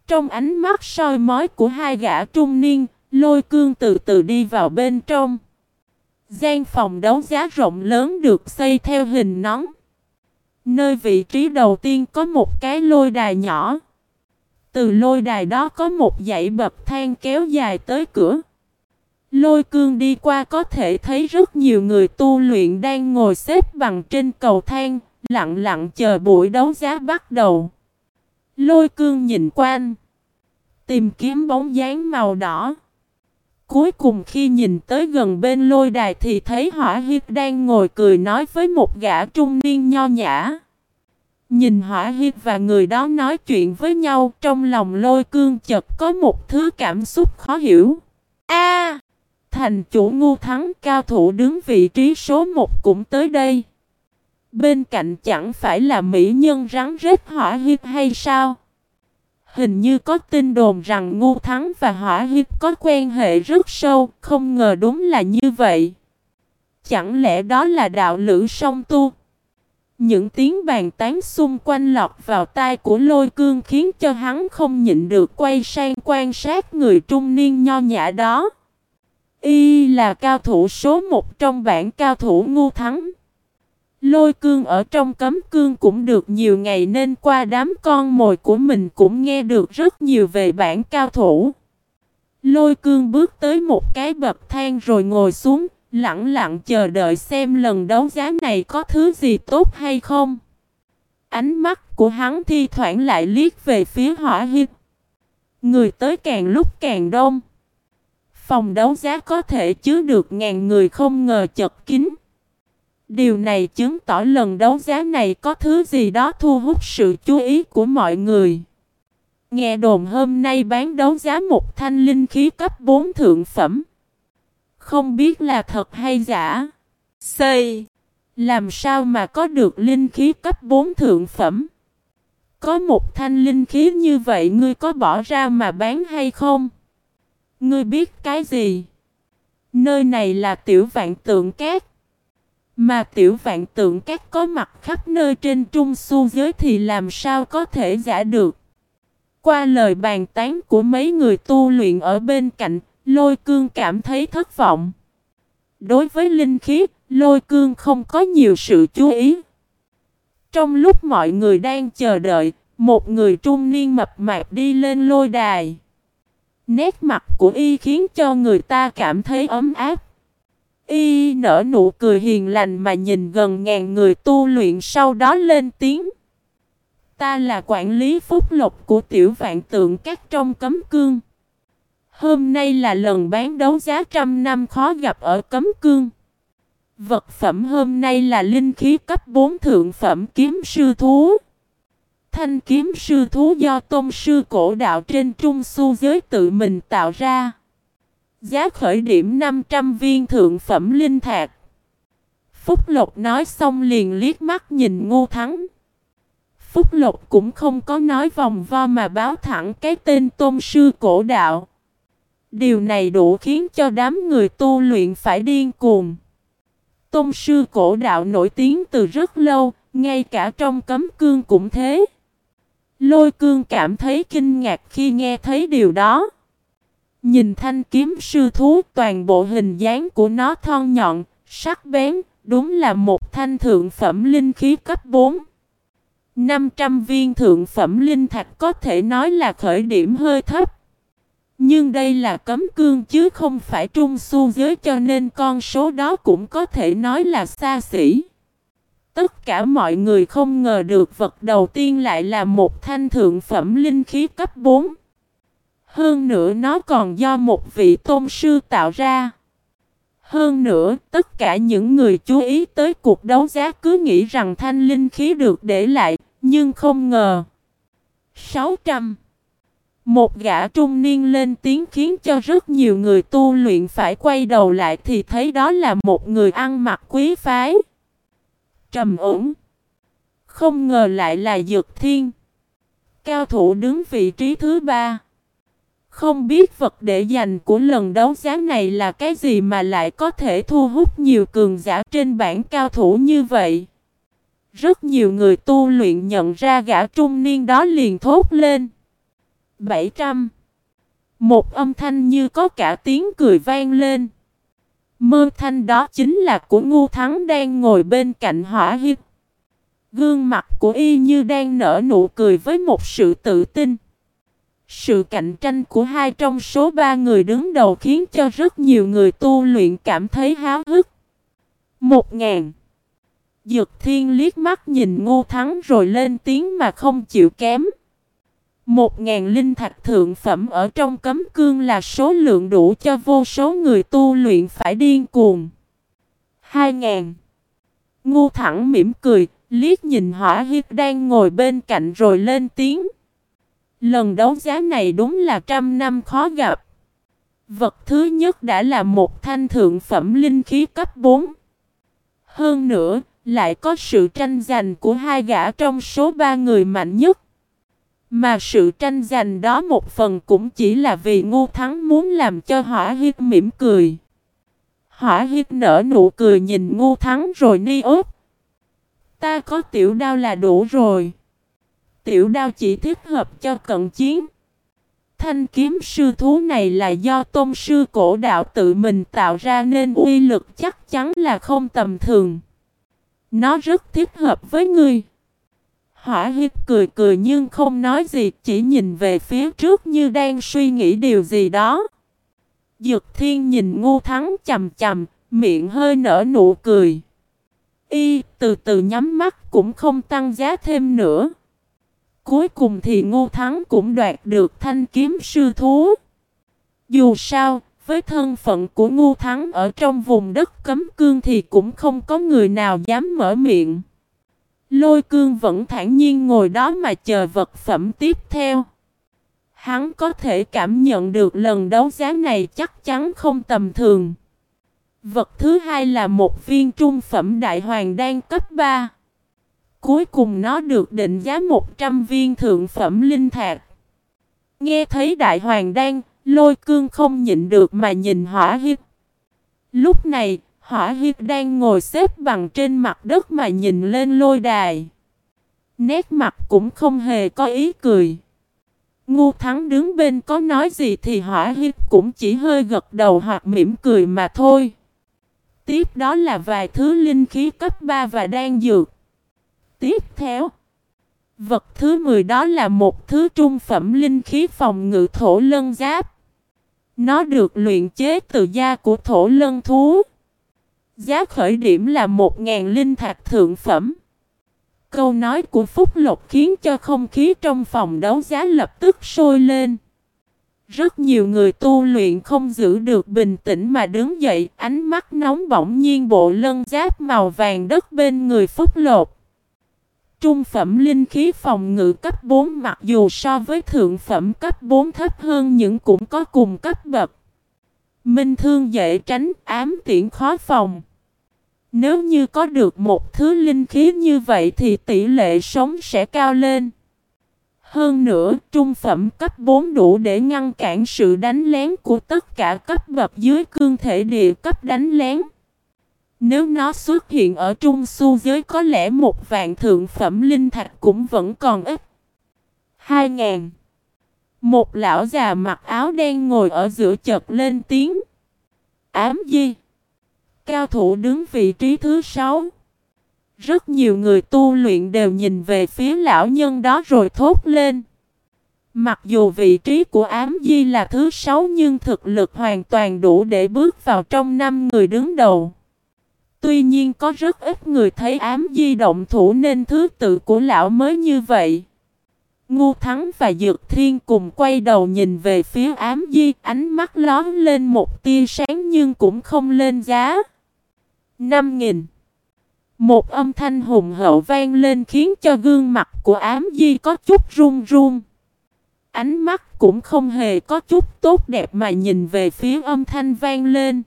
Trong ánh mắt soi mói của hai gã trung niên, lôi cương từ từ đi vào bên trong. Gian phòng đấu giá rộng lớn được xây theo hình nón. Nơi vị trí đầu tiên có một cái lôi đài nhỏ. Từ lôi đài đó có một dãy bậc thang kéo dài tới cửa. Lôi cương đi qua có thể thấy rất nhiều người tu luyện đang ngồi xếp bằng trên cầu thang, lặng lặng chờ buổi đấu giá bắt đầu. Lôi cương nhìn quanh, tìm kiếm bóng dáng màu đỏ. Cuối cùng khi nhìn tới gần bên lôi đài thì thấy hỏa hiếp đang ngồi cười nói với một gã trung niên nho nhã. Nhìn hỏa hiếp và người đó nói chuyện với nhau, trong lòng lôi cương chật có một thứ cảm xúc khó hiểu. A Thành chủ ngu thắng, cao thủ đứng vị trí số một cũng tới đây. Bên cạnh chẳng phải là mỹ nhân rắn rết hỏa hiếp hay sao? Hình như có tin đồn rằng ngu thắng và hỏa hiếp có quen hệ rất sâu, không ngờ đúng là như vậy. Chẳng lẽ đó là đạo lữ song tu? Những tiếng bàn tán xung quanh lọt vào tai của lôi cương khiến cho hắn không nhịn được quay sang quan sát người trung niên nho nhã đó. Y là cao thủ số một trong bảng cao thủ ngu thắng. Lôi cương ở trong cấm cương cũng được nhiều ngày nên qua đám con mồi của mình cũng nghe được rất nhiều về bản cao thủ. Lôi cương bước tới một cái bậc thang rồi ngồi xuống, lặng lặng chờ đợi xem lần đấu giá này có thứ gì tốt hay không. Ánh mắt của hắn thi thoảng lại liếc về phía hỏa hiếp. Người tới càng lúc càng đông. Phòng đấu giá có thể chứa được ngàn người không ngờ chật kín. Điều này chứng tỏ lần đấu giá này có thứ gì đó thu hút sự chú ý của mọi người. Nghe đồn hôm nay bán đấu giá một thanh linh khí cấp 4 thượng phẩm. Không biết là thật hay giả. Xây. Làm sao mà có được linh khí cấp 4 thượng phẩm? Có một thanh linh khí như vậy ngươi có bỏ ra mà bán hay không? Ngươi biết cái gì? Nơi này là tiểu vạn tượng cát. Mà tiểu vạn tượng các có mặt khắp nơi trên trung su giới thì làm sao có thể giả được. Qua lời bàn tán của mấy người tu luyện ở bên cạnh, lôi cương cảm thấy thất vọng. Đối với linh khí, lôi cương không có nhiều sự chú ý. Trong lúc mọi người đang chờ đợi, một người trung niên mập mạp đi lên lôi đài. Nét mặt của y khiến cho người ta cảm thấy ấm áp. Y nở nụ cười hiền lành mà nhìn gần ngàn người tu luyện sau đó lên tiếng. Ta là quản lý phúc lộc của tiểu vạn tượng các trong cấm cương. Hôm nay là lần bán đấu giá trăm năm khó gặp ở cấm cương. Vật phẩm hôm nay là linh khí cấp 4 thượng phẩm kiếm sư thú. Thanh kiếm sư thú do tôn sư cổ đạo trên trung su giới tự mình tạo ra. Giá khởi điểm 500 viên thượng phẩm linh thạch. Phúc Lộc nói xong liền liếc mắt nhìn Ngô thắng. Phúc Lộc cũng không có nói vòng vo mà báo thẳng cái tên tôn sư cổ đạo. Điều này đủ khiến cho đám người tu luyện phải điên cuồng. Tôn sư cổ đạo nổi tiếng từ rất lâu, ngay cả trong cấm cương cũng thế. Lôi cương cảm thấy kinh ngạc khi nghe thấy điều đó. Nhìn thanh kiếm sư thú toàn bộ hình dáng của nó thon nhọn, sắc bén, đúng là một thanh thượng phẩm linh khí cấp 4. 500 viên thượng phẩm linh thạch có thể nói là khởi điểm hơi thấp. Nhưng đây là cấm cương chứ không phải trung su giới cho nên con số đó cũng có thể nói là xa xỉ. Tất cả mọi người không ngờ được vật đầu tiên lại là một thanh thượng phẩm linh khí cấp 4. Hơn nữa nó còn do một vị tôn sư tạo ra. Hơn nữa, tất cả những người chú ý tới cuộc đấu giá cứ nghĩ rằng thanh linh khí được để lại, nhưng không ngờ. 600 Một gã trung niên lên tiếng khiến cho rất nhiều người tu luyện phải quay đầu lại thì thấy đó là một người ăn mặc quý phái. Trầm ổn. Không ngờ lại là Dược Thiên. Cao thủ đứng vị trí thứ ba. Không biết vật để dành của lần đấu giá này là cái gì mà lại có thể thu hút nhiều cường giả trên bảng cao thủ như vậy. Rất nhiều người tu luyện nhận ra gã trung niên đó liền thốt lên. 700 Một âm thanh như có cả tiếng cười vang lên. Mơ thanh đó chính là của ngu thắng đang ngồi bên cạnh hỏa hiếp. Gương mặt của y như đang nở nụ cười với một sự tự tin. Sự cạnh tranh của hai trong số ba người đứng đầu khiến cho rất nhiều người tu luyện cảm thấy háo hức. Một ngàn. Dược thiên liếc mắt nhìn ngô thắng rồi lên tiếng mà không chịu kém. Một ngàn linh thạch thượng phẩm ở trong cấm cương là số lượng đủ cho vô số người tu luyện phải điên cuồng. Hai ngàn. Ngô thẳng mỉm cười, liếc nhìn hỏa hiếp đang ngồi bên cạnh rồi lên tiếng. Lần đấu giá này đúng là trăm năm khó gặp. Vật thứ nhất đã là một thanh thượng phẩm linh khí cấp 4. Hơn nữa, lại có sự tranh giành của hai gã trong số ba người mạnh nhất. Mà sự tranh giành đó một phần cũng chỉ là vì ngu thắng muốn làm cho hỏa hiếp mỉm cười. Hỏa hiếp nở nụ cười nhìn ngu thắng rồi ni ốt. Ta có tiểu đao là đủ rồi. Tiểu đao chỉ thích hợp cho cận chiến. Thanh kiếm sư thú này là do tôn sư cổ đạo tự mình tạo ra nên uy lực chắc chắn là không tầm thường. Nó rất thích hợp với ngươi. Hỏa hiếp cười cười nhưng không nói gì, chỉ nhìn về phía trước như đang suy nghĩ điều gì đó. Dược thiên nhìn ngu thắng chầm chầm, miệng hơi nở nụ cười. Y từ từ nhắm mắt cũng không tăng giá thêm nữa. Cuối cùng thì ngô thắng cũng đoạt được thanh kiếm sư thú. Dù sao, với thân phận của ngô thắng ở trong vùng đất cấm cương thì cũng không có người nào dám mở miệng. Lôi cương vẫn thản nhiên ngồi đó mà chờ vật phẩm tiếp theo. Hắn có thể cảm nhận được lần đấu giá này chắc chắn không tầm thường. Vật thứ hai là một viên trung phẩm đại hoàng đan cấp 3. Cuối cùng nó được định giá 100 viên thượng phẩm linh thạch. Nghe thấy đại hoàng đang lôi cương không nhịn được mà nhìn hỏa hiếp. Lúc này, hỏa hiếp đang ngồi xếp bằng trên mặt đất mà nhìn lên lôi đài. Nét mặt cũng không hề có ý cười. Ngu thắng đứng bên có nói gì thì hỏa hiếp cũng chỉ hơi gật đầu hoặc mỉm cười mà thôi. Tiếp đó là vài thứ linh khí cấp 3 và đang dược. Tiếp theo, vật thứ 10 đó là một thứ trung phẩm linh khí phòng ngự thổ lân giáp. Nó được luyện chế từ da của thổ lân thú. Giá khởi điểm là 1.000 linh thạch thượng phẩm. Câu nói của Phúc Lộc khiến cho không khí trong phòng đấu giá lập tức sôi lên. Rất nhiều người tu luyện không giữ được bình tĩnh mà đứng dậy, ánh mắt nóng bỏng nhiên bộ lân giáp màu vàng đất bên người Phúc Lộc. Trung phẩm linh khí phòng ngự cấp 4 mặc dù so với thượng phẩm cấp 4 thấp hơn những cũng có cùng cấp bậc. Minh thương dễ tránh, ám tiễn khó phòng. Nếu như có được một thứ linh khí như vậy thì tỷ lệ sống sẽ cao lên. Hơn nữa, trung phẩm cấp 4 đủ để ngăn cản sự đánh lén của tất cả cấp bậc dưới cương thể địa cấp đánh lén. Nếu nó xuất hiện ở trung su giới có lẽ một vạn thượng phẩm linh thạch cũng vẫn còn ít. 2.000 Một lão già mặc áo đen ngồi ở giữa chợt lên tiếng. Ám di. Cao thủ đứng vị trí thứ sáu. Rất nhiều người tu luyện đều nhìn về phía lão nhân đó rồi thốt lên. Mặc dù vị trí của ám di là thứ sáu nhưng thực lực hoàn toàn đủ để bước vào trong năm người đứng đầu. Tuy nhiên có rất ít người thấy ám di động thủ nên thứ tự của lão mới như vậy. Ngu Thắng và Dược Thiên cùng quay đầu nhìn về phía ám di, ánh mắt lón lên một tia sáng nhưng cũng không lên giá. Năm nghìn Một âm thanh hùng hậu vang lên khiến cho gương mặt của ám di có chút run run. Ánh mắt cũng không hề có chút tốt đẹp mà nhìn về phía âm thanh vang lên.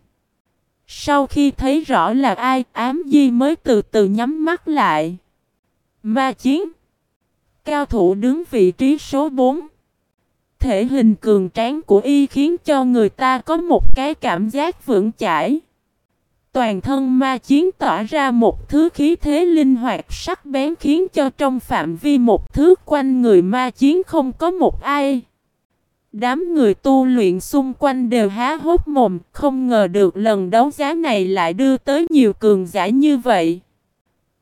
Sau khi thấy rõ là ai, ám di mới từ từ nhắm mắt lại. Ma chiến Cao thủ đứng vị trí số 4 Thể hình cường tráng của y khiến cho người ta có một cái cảm giác vững chãi. Toàn thân ma chiến tỏa ra một thứ khí thế linh hoạt sắc bén khiến cho trong phạm vi một thước quanh người ma chiến không có một ai. Đám người tu luyện xung quanh đều há hốt mồm, không ngờ được lần đấu giá này lại đưa tới nhiều cường giả như vậy.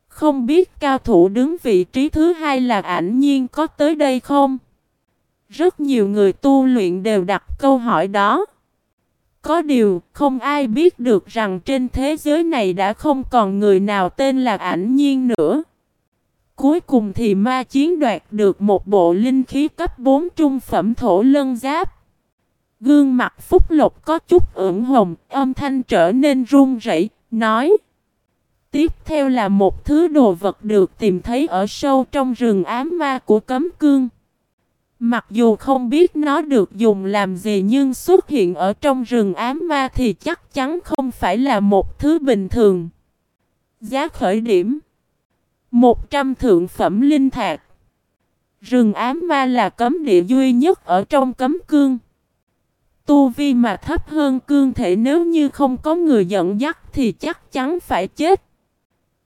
Không biết cao thủ đứng vị trí thứ hai là ảnh nhiên có tới đây không? Rất nhiều người tu luyện đều đặt câu hỏi đó. Có điều, không ai biết được rằng trên thế giới này đã không còn người nào tên là ảnh nhiên nữa. Cuối cùng thì ma chiến đoạt được một bộ linh khí cấp 4 trung phẩm thổ lân giáp. Gương mặt Phúc Lộc có chút ửng hồng, âm thanh trở nên run rẩy, nói Tiếp theo là một thứ đồ vật được tìm thấy ở sâu trong rừng ám ma của cấm cương. Mặc dù không biết nó được dùng làm gì nhưng xuất hiện ở trong rừng ám ma thì chắc chắn không phải là một thứ bình thường. Giá khởi điểm 100 thượng phẩm linh thạc Rừng ám ma là cấm địa duy nhất ở trong cấm cương. Tu vi mà thấp hơn cương thể nếu như không có người dẫn dắt thì chắc chắn phải chết.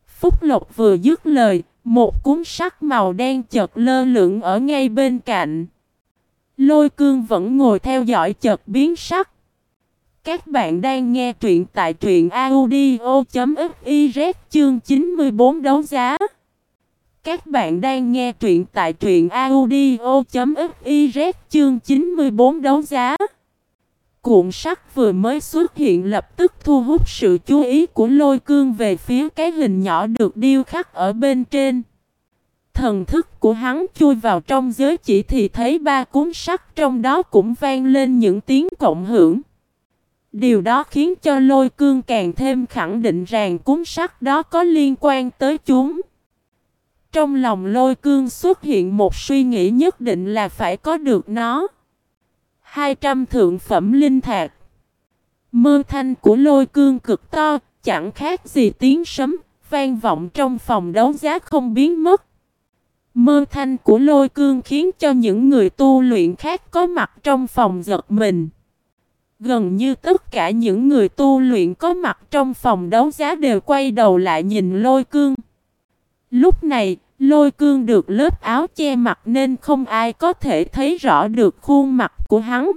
Phúc Lộc vừa dứt lời, một cuốn sắt màu đen chợt lơ lửng ở ngay bên cạnh. Lôi cương vẫn ngồi theo dõi chợt biến sắc. Các bạn đang nghe truyện tại truyện audio.fiz chương 94 đấu giá. Các bạn đang nghe truyện tại truyện audio.fiz chương 94 đấu giá. Cuộn sắt vừa mới xuất hiện lập tức thu hút sự chú ý của lôi cương về phía cái hình nhỏ được điêu khắc ở bên trên. Thần thức của hắn chui vào trong giới chỉ thì thấy ba cuốn sắt trong đó cũng vang lên những tiếng cộng hưởng. Điều đó khiến cho lôi cương càng thêm khẳng định rằng cuốn sắt đó có liên quan tới chúng. Trong lòng lôi cương xuất hiện một suy nghĩ nhất định là phải có được nó. 200 thượng phẩm linh thạc. Mơ thanh của lôi cương cực to, chẳng khác gì tiếng sấm, vang vọng trong phòng đấu giá không biến mất. Mơ thanh của lôi cương khiến cho những người tu luyện khác có mặt trong phòng giật mình. Gần như tất cả những người tu luyện có mặt trong phòng đấu giá đều quay đầu lại nhìn lôi cương. Lúc này, lôi cương được lớp áo che mặt nên không ai có thể thấy rõ được khuôn mặt của hắn.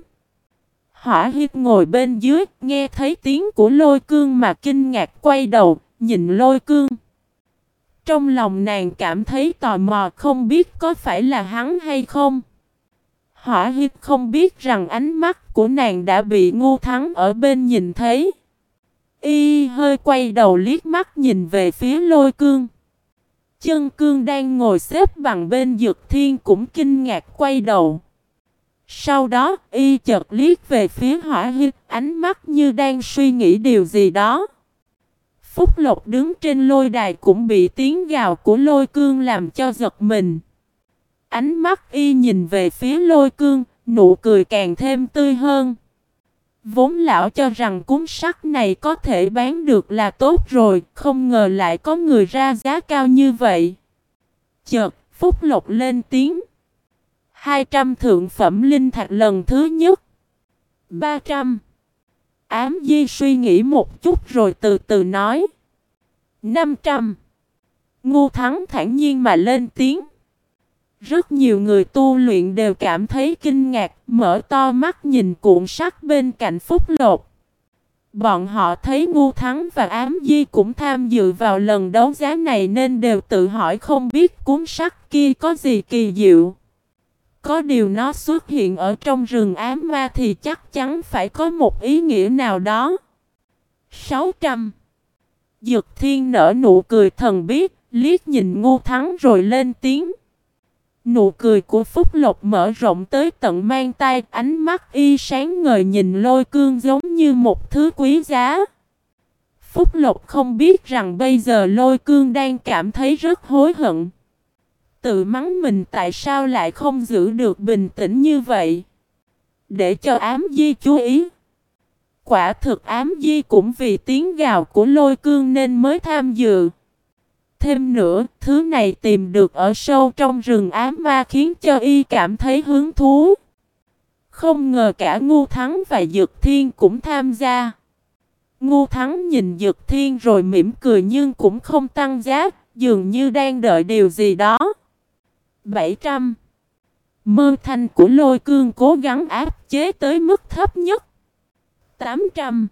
Hỏa hít ngồi bên dưới, nghe thấy tiếng của lôi cương mà kinh ngạc quay đầu, nhìn lôi cương. Trong lòng nàng cảm thấy tò mò không biết có phải là hắn hay không. Hỏa hít không biết rằng ánh mắt của nàng đã bị ngu thắng ở bên nhìn thấy. Y hơi quay đầu liếc mắt nhìn về phía lôi cương. Chân cương đang ngồi xếp bằng bên dược thiên cũng kinh ngạc quay đầu. Sau đó y chợt liếc về phía hỏa hít ánh mắt như đang suy nghĩ điều gì đó. Phúc Lộc đứng trên lôi đài cũng bị tiếng gào của lôi cương làm cho giật mình. Ánh mắt y nhìn về phía lôi cương, nụ cười càng thêm tươi hơn. Vốn lão cho rằng cuốn sách này có thể bán được là tốt rồi, không ngờ lại có người ra giá cao như vậy. Chợt, Phúc Lộc lên tiếng. 200 thượng phẩm linh thạch lần thứ nhất. 300. Ám Di suy nghĩ một chút rồi từ từ nói. 500. Ngu thắng thản nhiên mà lên tiếng. Rất nhiều người tu luyện đều cảm thấy kinh ngạc, mở to mắt nhìn cuộn sắt bên cạnh Phúc Lột. Bọn họ thấy Ngu Thắng và Ám Di cũng tham dự vào lần đấu giá này nên đều tự hỏi không biết cuốn sắt kia có gì kỳ diệu. Có điều nó xuất hiện ở trong rừng ám ma thì chắc chắn phải có một ý nghĩa nào đó. 600 Dược thiên nở nụ cười thần biết, liếc nhìn ngu thắng rồi lên tiếng. Nụ cười của Phúc Lộc mở rộng tới tận mang tay, ánh mắt y sáng ngời nhìn lôi cương giống như một thứ quý giá. Phúc Lộc không biết rằng bây giờ lôi cương đang cảm thấy rất hối hận. Tự mắng mình tại sao lại không giữ được bình tĩnh như vậy. Để cho ám di chú ý. Quả thực ám di cũng vì tiếng gào của lôi cương nên mới tham dự. Thêm nữa, thứ này tìm được ở sâu trong rừng ám ma khiến cho y cảm thấy hứng thú. Không ngờ cả Ngu Thắng và Dược Thiên cũng tham gia. Ngu Thắng nhìn Dược Thiên rồi mỉm cười nhưng cũng không tăng giá, dường như đang đợi điều gì đó. 700 Mơ thanh của lôi cương cố gắng áp chế tới mức thấp nhất. 800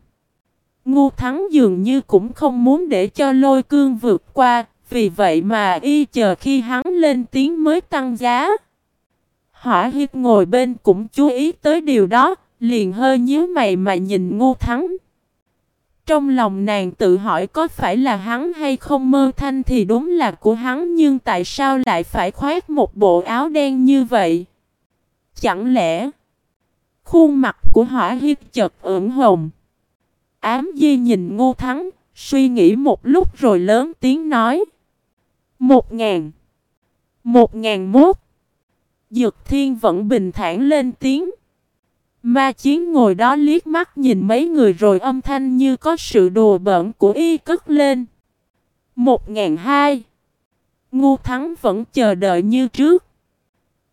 Ngu Thắng dường như cũng không muốn để cho lôi cương vượt qua, vì vậy mà y chờ khi hắn lên tiếng mới tăng giá. Hỏa hiếp ngồi bên cũng chú ý tới điều đó, liền hơi nhíu mày mà nhìn ngu thắng. Trong lòng nàng tự hỏi có phải là hắn hay không mơ thanh thì đúng là của hắn nhưng tại sao lại phải khoác một bộ áo đen như vậy? Chẳng lẽ khuôn mặt của hỏa hiếp chợt ửng hồng? Ám di nhìn ngu thắng, suy nghĩ một lúc rồi lớn tiếng nói. Một ngàn. Một ngàn mốt. Dược thiên vẫn bình thản lên tiếng. Ma chiến ngồi đó liếc mắt nhìn mấy người rồi âm thanh như có sự đùa bỡn của y cất lên. Một ngàn hai. Ngu thắng vẫn chờ đợi như trước.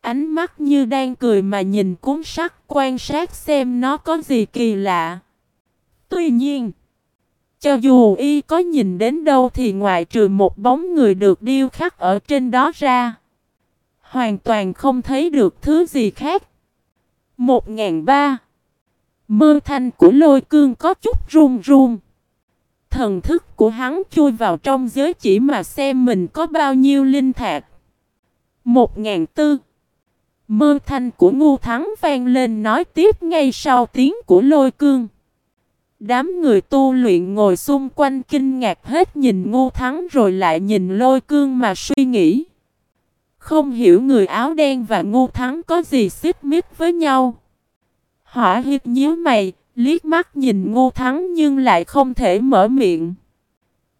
Ánh mắt như đang cười mà nhìn cuốn sắt quan sát xem nó có gì kỳ lạ. Tuy nhiên. Cho dù y có nhìn đến đâu thì ngoại trừ một bóng người được điêu khắc ở trên đó ra. Hoàn toàn không thấy được thứ gì khác. Một ngàn ba. Mơ thanh của lôi cương có chút run run. Thần thức của hắn chui vào trong giới chỉ mà xem mình có bao nhiêu linh thạc. Một ngàn tư. Mơ thanh của ngu thắng vang lên nói tiếp ngay sau tiếng của lôi cương. Đám người tu luyện ngồi xung quanh kinh ngạc hết nhìn ngu thắng rồi lại nhìn lôi cương mà suy nghĩ. Không hiểu người áo đen và ngu thắng có gì xích mít với nhau. Hỏa hiếp nhíu mày, liếc mắt nhìn ngu thắng nhưng lại không thể mở miệng.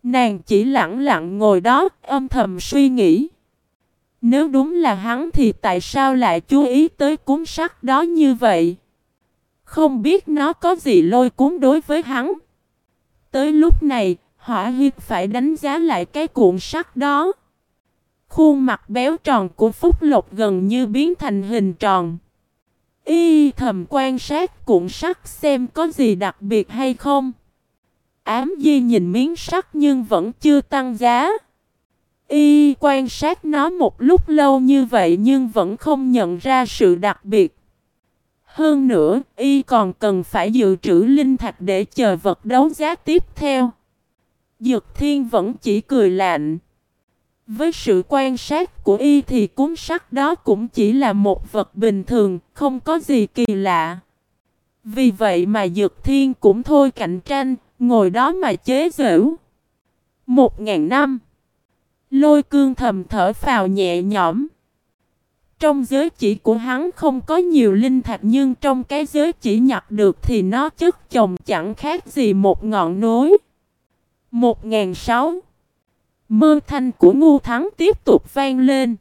Nàng chỉ lặng lặng ngồi đó, âm thầm suy nghĩ. Nếu đúng là hắn thì tại sao lại chú ý tới cuốn sắt đó như vậy? Không biết nó có gì lôi cuốn đối với hắn. Tới lúc này, hỏa hiếp phải đánh giá lại cái cuộn sắt đó. Khuôn mặt béo tròn của Phúc Lộc gần như biến thành hình tròn. Y thầm quan sát cuộn sắt xem có gì đặc biệt hay không. Ám Di nhìn miếng sắt nhưng vẫn chưa tăng giá. Y quan sát nó một lúc lâu như vậy nhưng vẫn không nhận ra sự đặc biệt. Hơn nữa, y còn cần phải dự trữ linh thạch để chờ vật đấu giá tiếp theo. Dược thiên vẫn chỉ cười lạnh. Với sự quan sát của y thì cuốn sắt đó cũng chỉ là một vật bình thường, không có gì kỳ lạ. Vì vậy mà Dược Thiên cũng thôi cạnh tranh, ngồi đó mà chế giễu. Một ngàn năm. Lôi cương thầm thở phào nhẹ nhõm. Trong giới chỉ của hắn không có nhiều linh thạch nhưng trong cái giới chỉ nhặt được thì nó chất chồng chẳng khác gì một ngọn núi. Một ngàn sáu. Mơ thanh của ngu thắng tiếp tục vang lên.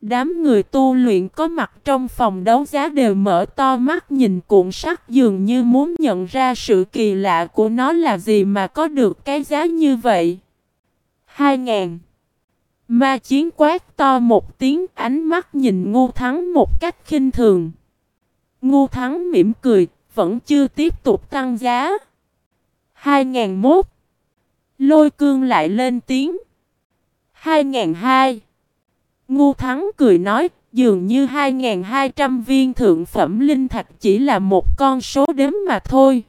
Đám người tu luyện có mặt trong phòng đấu giá đều mở to mắt nhìn cuộn sắt dường như muốn nhận ra sự kỳ lạ của nó là gì mà có được cái giá như vậy. 2000. Ma chiến quát to một tiếng ánh mắt nhìn ngu thắng một cách khinh thường. Ngu thắng mỉm cười, vẫn chưa tiếp tục tăng giá. 2001 Lôi cương lại lên tiếng. 2002 Ngu Thắng cười nói, dường như 2.200 viên thượng phẩm linh thạch chỉ là một con số đếm mà thôi.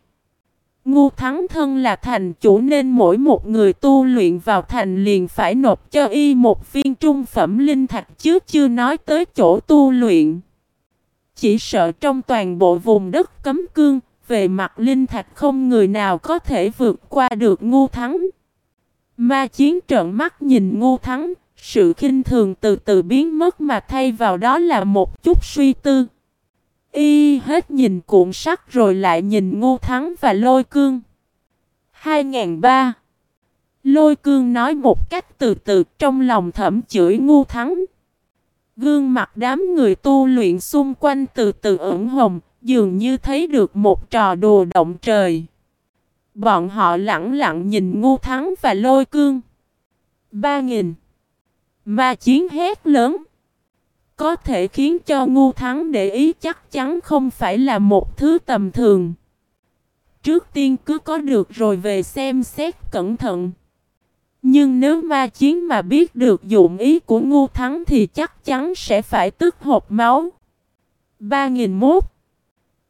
Ngu Thắng thân là thành chủ nên mỗi một người tu luyện vào thành liền phải nộp cho y một viên trung phẩm linh thạch chứ chưa nói tới chỗ tu luyện. Chỉ sợ trong toàn bộ vùng đất cấm cương, về mặt linh thạch không người nào có thể vượt qua được ngu thắng. Ma chiến trợn mắt nhìn ngu thắng, sự khinh thường từ từ biến mất mà thay vào đó là một chút suy tư. Y hết nhìn cuộn sắt rồi lại nhìn Ngô thắng và lôi cương. 2003 Lôi cương nói một cách từ từ trong lòng thẩm chửi Ngô thắng. Gương mặt đám người tu luyện xung quanh từ từ ửng hồng, dường như thấy được một trò đùa động trời. Bọn họ lặng lặng nhìn Ngô thắng và lôi cương. Ba nghìn. Ma chiến hét lớn. Có thể khiến cho ngu thắng để ý chắc chắn không phải là một thứ tầm thường. Trước tiên cứ có được rồi về xem xét cẩn thận. Nhưng nếu ma chiến mà biết được dụng ý của ngu thắng thì chắc chắn sẽ phải tức hộp máu. 3001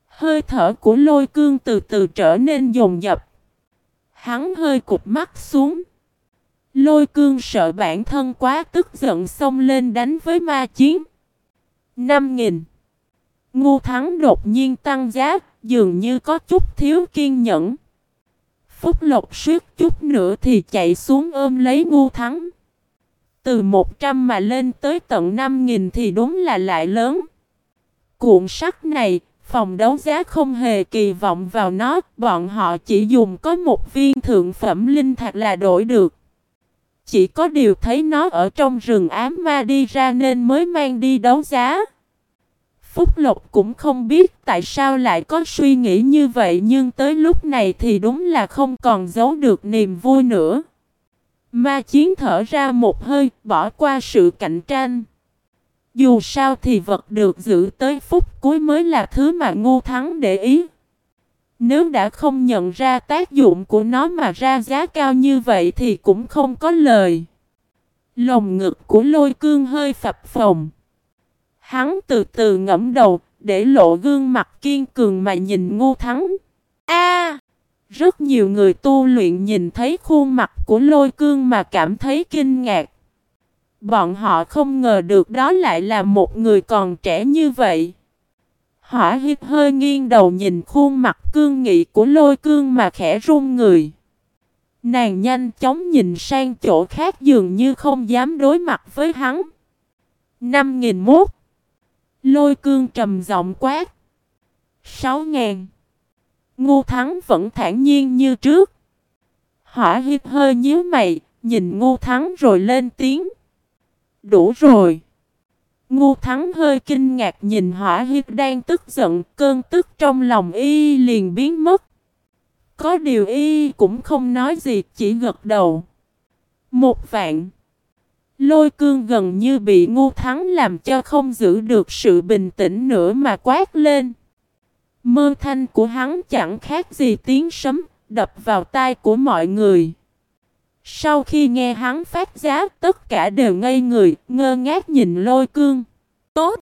Hơi thở của lôi cương từ từ trở nên dồn dập. Hắn hơi cụp mắt xuống. Lôi cương sợ bản thân quá tức giận xông lên đánh với ma chiến. 5.000 Ngu thắng đột nhiên tăng giá, dường như có chút thiếu kiên nhẫn. Phúc Lộc suýt chút nữa thì chạy xuống ôm lấy ngu thắng. Từ 100 mà lên tới tận 5.000 thì đúng là lại lớn. Cuộn sắt này, phòng đấu giá không hề kỳ vọng vào nó, bọn họ chỉ dùng có một viên thượng phẩm linh thạch là đổi được. Chỉ có điều thấy nó ở trong rừng ám ma đi ra nên mới mang đi đấu giá. Phúc Lộc cũng không biết tại sao lại có suy nghĩ như vậy nhưng tới lúc này thì đúng là không còn giấu được niềm vui nữa. Ma chiến thở ra một hơi, bỏ qua sự cạnh tranh. Dù sao thì vật được giữ tới phút cuối mới là thứ mà ngu thắng để ý. Nếu đã không nhận ra tác dụng của nó mà ra giá cao như vậy thì cũng không có lời. Lồng ngực của lôi cương hơi phập phồng. Hắn từ từ ngẫm đầu, để lộ gương mặt kiên cường mà nhìn ngu thắng. A! rất nhiều người tu luyện nhìn thấy khuôn mặt của lôi cương mà cảm thấy kinh ngạc. Bọn họ không ngờ được đó lại là một người còn trẻ như vậy. Hỏa hít hơi nghiêng đầu nhìn khuôn mặt cương nghị của lôi cương mà khẽ run người. Nàng nhanh chóng nhìn sang chỗ khác dường như không dám đối mặt với hắn. Năm nghìn mốt Lôi cương trầm giọng quát. Sáu ngàn. Ngô Thắng vẫn thản nhiên như trước. Hỏa hít hơi nhíu mày, nhìn Ngô Thắng rồi lên tiếng. Đủ rồi. Ngô Thắng hơi kinh ngạc nhìn hỏa hít đang tức giận, cơn tức trong lòng y liền biến mất. Có điều y cũng không nói gì, chỉ gật đầu. Một vạn. Lôi cương gần như bị Ngô thắng làm cho không giữ được sự bình tĩnh nữa mà quát lên. Mơ thanh của hắn chẳng khác gì tiếng sấm, đập vào tai của mọi người. Sau khi nghe hắn phát giá, tất cả đều ngây người, ngơ ngác nhìn lôi cương. Tốt!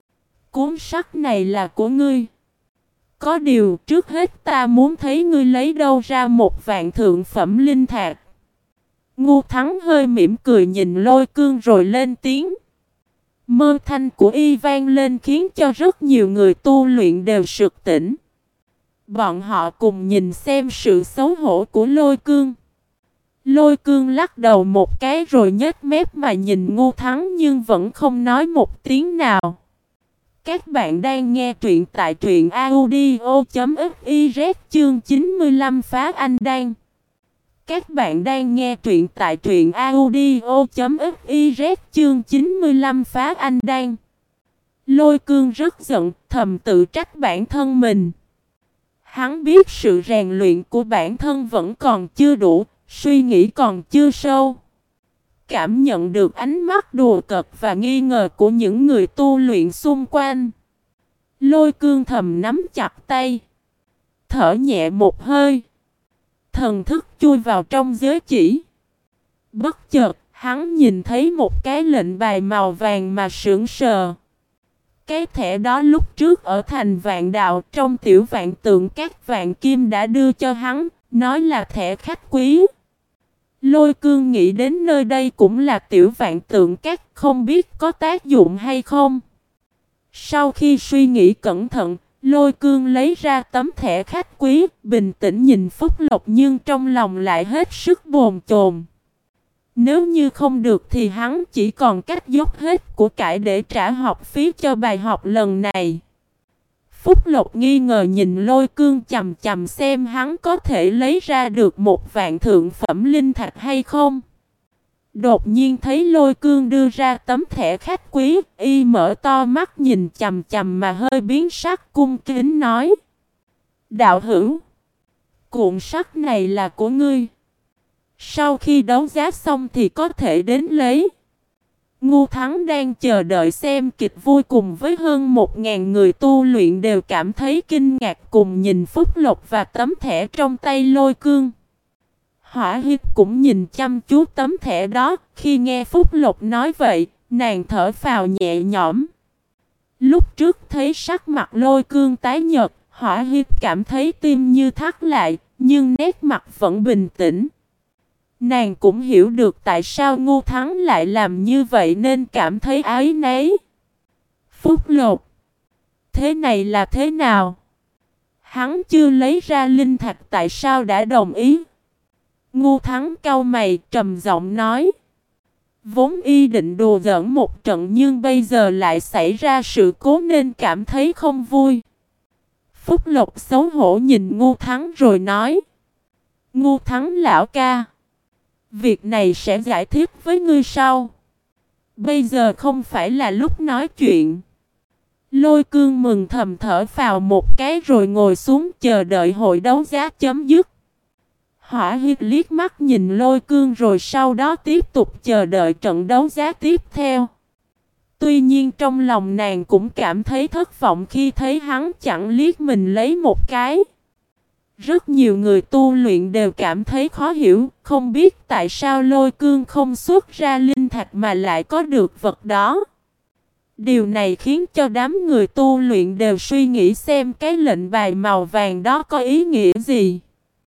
Cuốn sắt này là của ngươi. Có điều, trước hết ta muốn thấy ngươi lấy đâu ra một vạn thượng phẩm linh thạc. Ngu thắng hơi mỉm cười nhìn lôi cương rồi lên tiếng. Mơ thanh của y vang lên khiến cho rất nhiều người tu luyện đều sực tỉnh. Bọn họ cùng nhìn xem sự xấu hổ của lôi cương. Lôi cương lắc đầu một cái rồi nhếch mép mà nhìn ngu thắng nhưng vẫn không nói một tiếng nào. Các bạn đang nghe truyện tại truyện audio.fiz chương 95 phá anh đang Các bạn đang nghe truyện tại truyện audio.fiz chương 95 phá anh đang Lôi cương rất giận, thầm tự trách bản thân mình. Hắn biết sự rèn luyện của bản thân vẫn còn chưa đủ, suy nghĩ còn chưa sâu. Cảm nhận được ánh mắt đùa cợt và nghi ngờ của những người tu luyện xung quanh. Lôi cương thầm nắm chặt tay. Thở nhẹ một hơi. Thần thức chui vào trong giới chỉ. Bất chợt, Hắn nhìn thấy một cái lệnh bài màu vàng mà sững sờ. Cái thẻ đó lúc trước ở thành vạn đạo trong tiểu vạn tượng các vạn kim đã đưa cho hắn, nói là thẻ khách quý. Lôi cương nghĩ đến nơi đây cũng là tiểu vạn tượng các không biết có tác dụng hay không. Sau khi suy nghĩ cẩn thận, lôi cương lấy ra tấm thẻ khách quý, bình tĩnh nhìn Phúc Lộc nhưng trong lòng lại hết sức bồn chồn. Nếu như không được thì hắn chỉ còn cách dốc hết của cải để trả học phí cho bài học lần này. Phúc Lộc nghi ngờ nhìn lôi cương chầm chầm xem hắn có thể lấy ra được một vạn thượng phẩm linh thạch hay không. Đột nhiên thấy lôi cương đưa ra tấm thẻ khách quý, y mở to mắt nhìn chầm chầm mà hơi biến sắc cung kính nói. Đạo hữu, cuộn sắt này là của ngươi. Sau khi đấu giá xong thì có thể đến lấy. Ngu Thắng đang chờ đợi xem kịch vui cùng với hơn một ngàn người tu luyện đều cảm thấy kinh ngạc cùng nhìn Phúc Lộc và tấm thẻ trong tay lôi cương. Hỏa hiếp cũng nhìn chăm chú tấm thẻ đó, khi nghe Phúc Lộc nói vậy, nàng thở phào nhẹ nhõm. Lúc trước thấy sắc mặt lôi cương tái nhợt, hỏa hiếp cảm thấy tim như thắt lại, nhưng nét mặt vẫn bình tĩnh. Nàng cũng hiểu được tại sao ngu thắng lại làm như vậy nên cảm thấy ái nấy. Phúc lột. Thế này là thế nào? Hắn chưa lấy ra linh thạch tại sao đã đồng ý? Ngu thắng cau mày trầm giọng nói. Vốn y định đùa giỡn một trận nhưng bây giờ lại xảy ra sự cố nên cảm thấy không vui. Phúc Lộc xấu hổ nhìn ngu thắng rồi nói. Ngu thắng lão ca. Việc này sẽ giải thích với ngươi sau. Bây giờ không phải là lúc nói chuyện. Lôi cương mừng thầm thở vào một cái rồi ngồi xuống chờ đợi hội đấu giá chấm dứt. Hỏa hít liếc mắt nhìn lôi cương rồi sau đó tiếp tục chờ đợi trận đấu giá tiếp theo. Tuy nhiên trong lòng nàng cũng cảm thấy thất vọng khi thấy hắn chẳng liếc mình lấy một cái. Rất nhiều người tu luyện đều cảm thấy khó hiểu, không biết tại sao lôi cương không xuất ra linh thạch mà lại có được vật đó. Điều này khiến cho đám người tu luyện đều suy nghĩ xem cái lệnh bài màu vàng đó có ý nghĩa gì.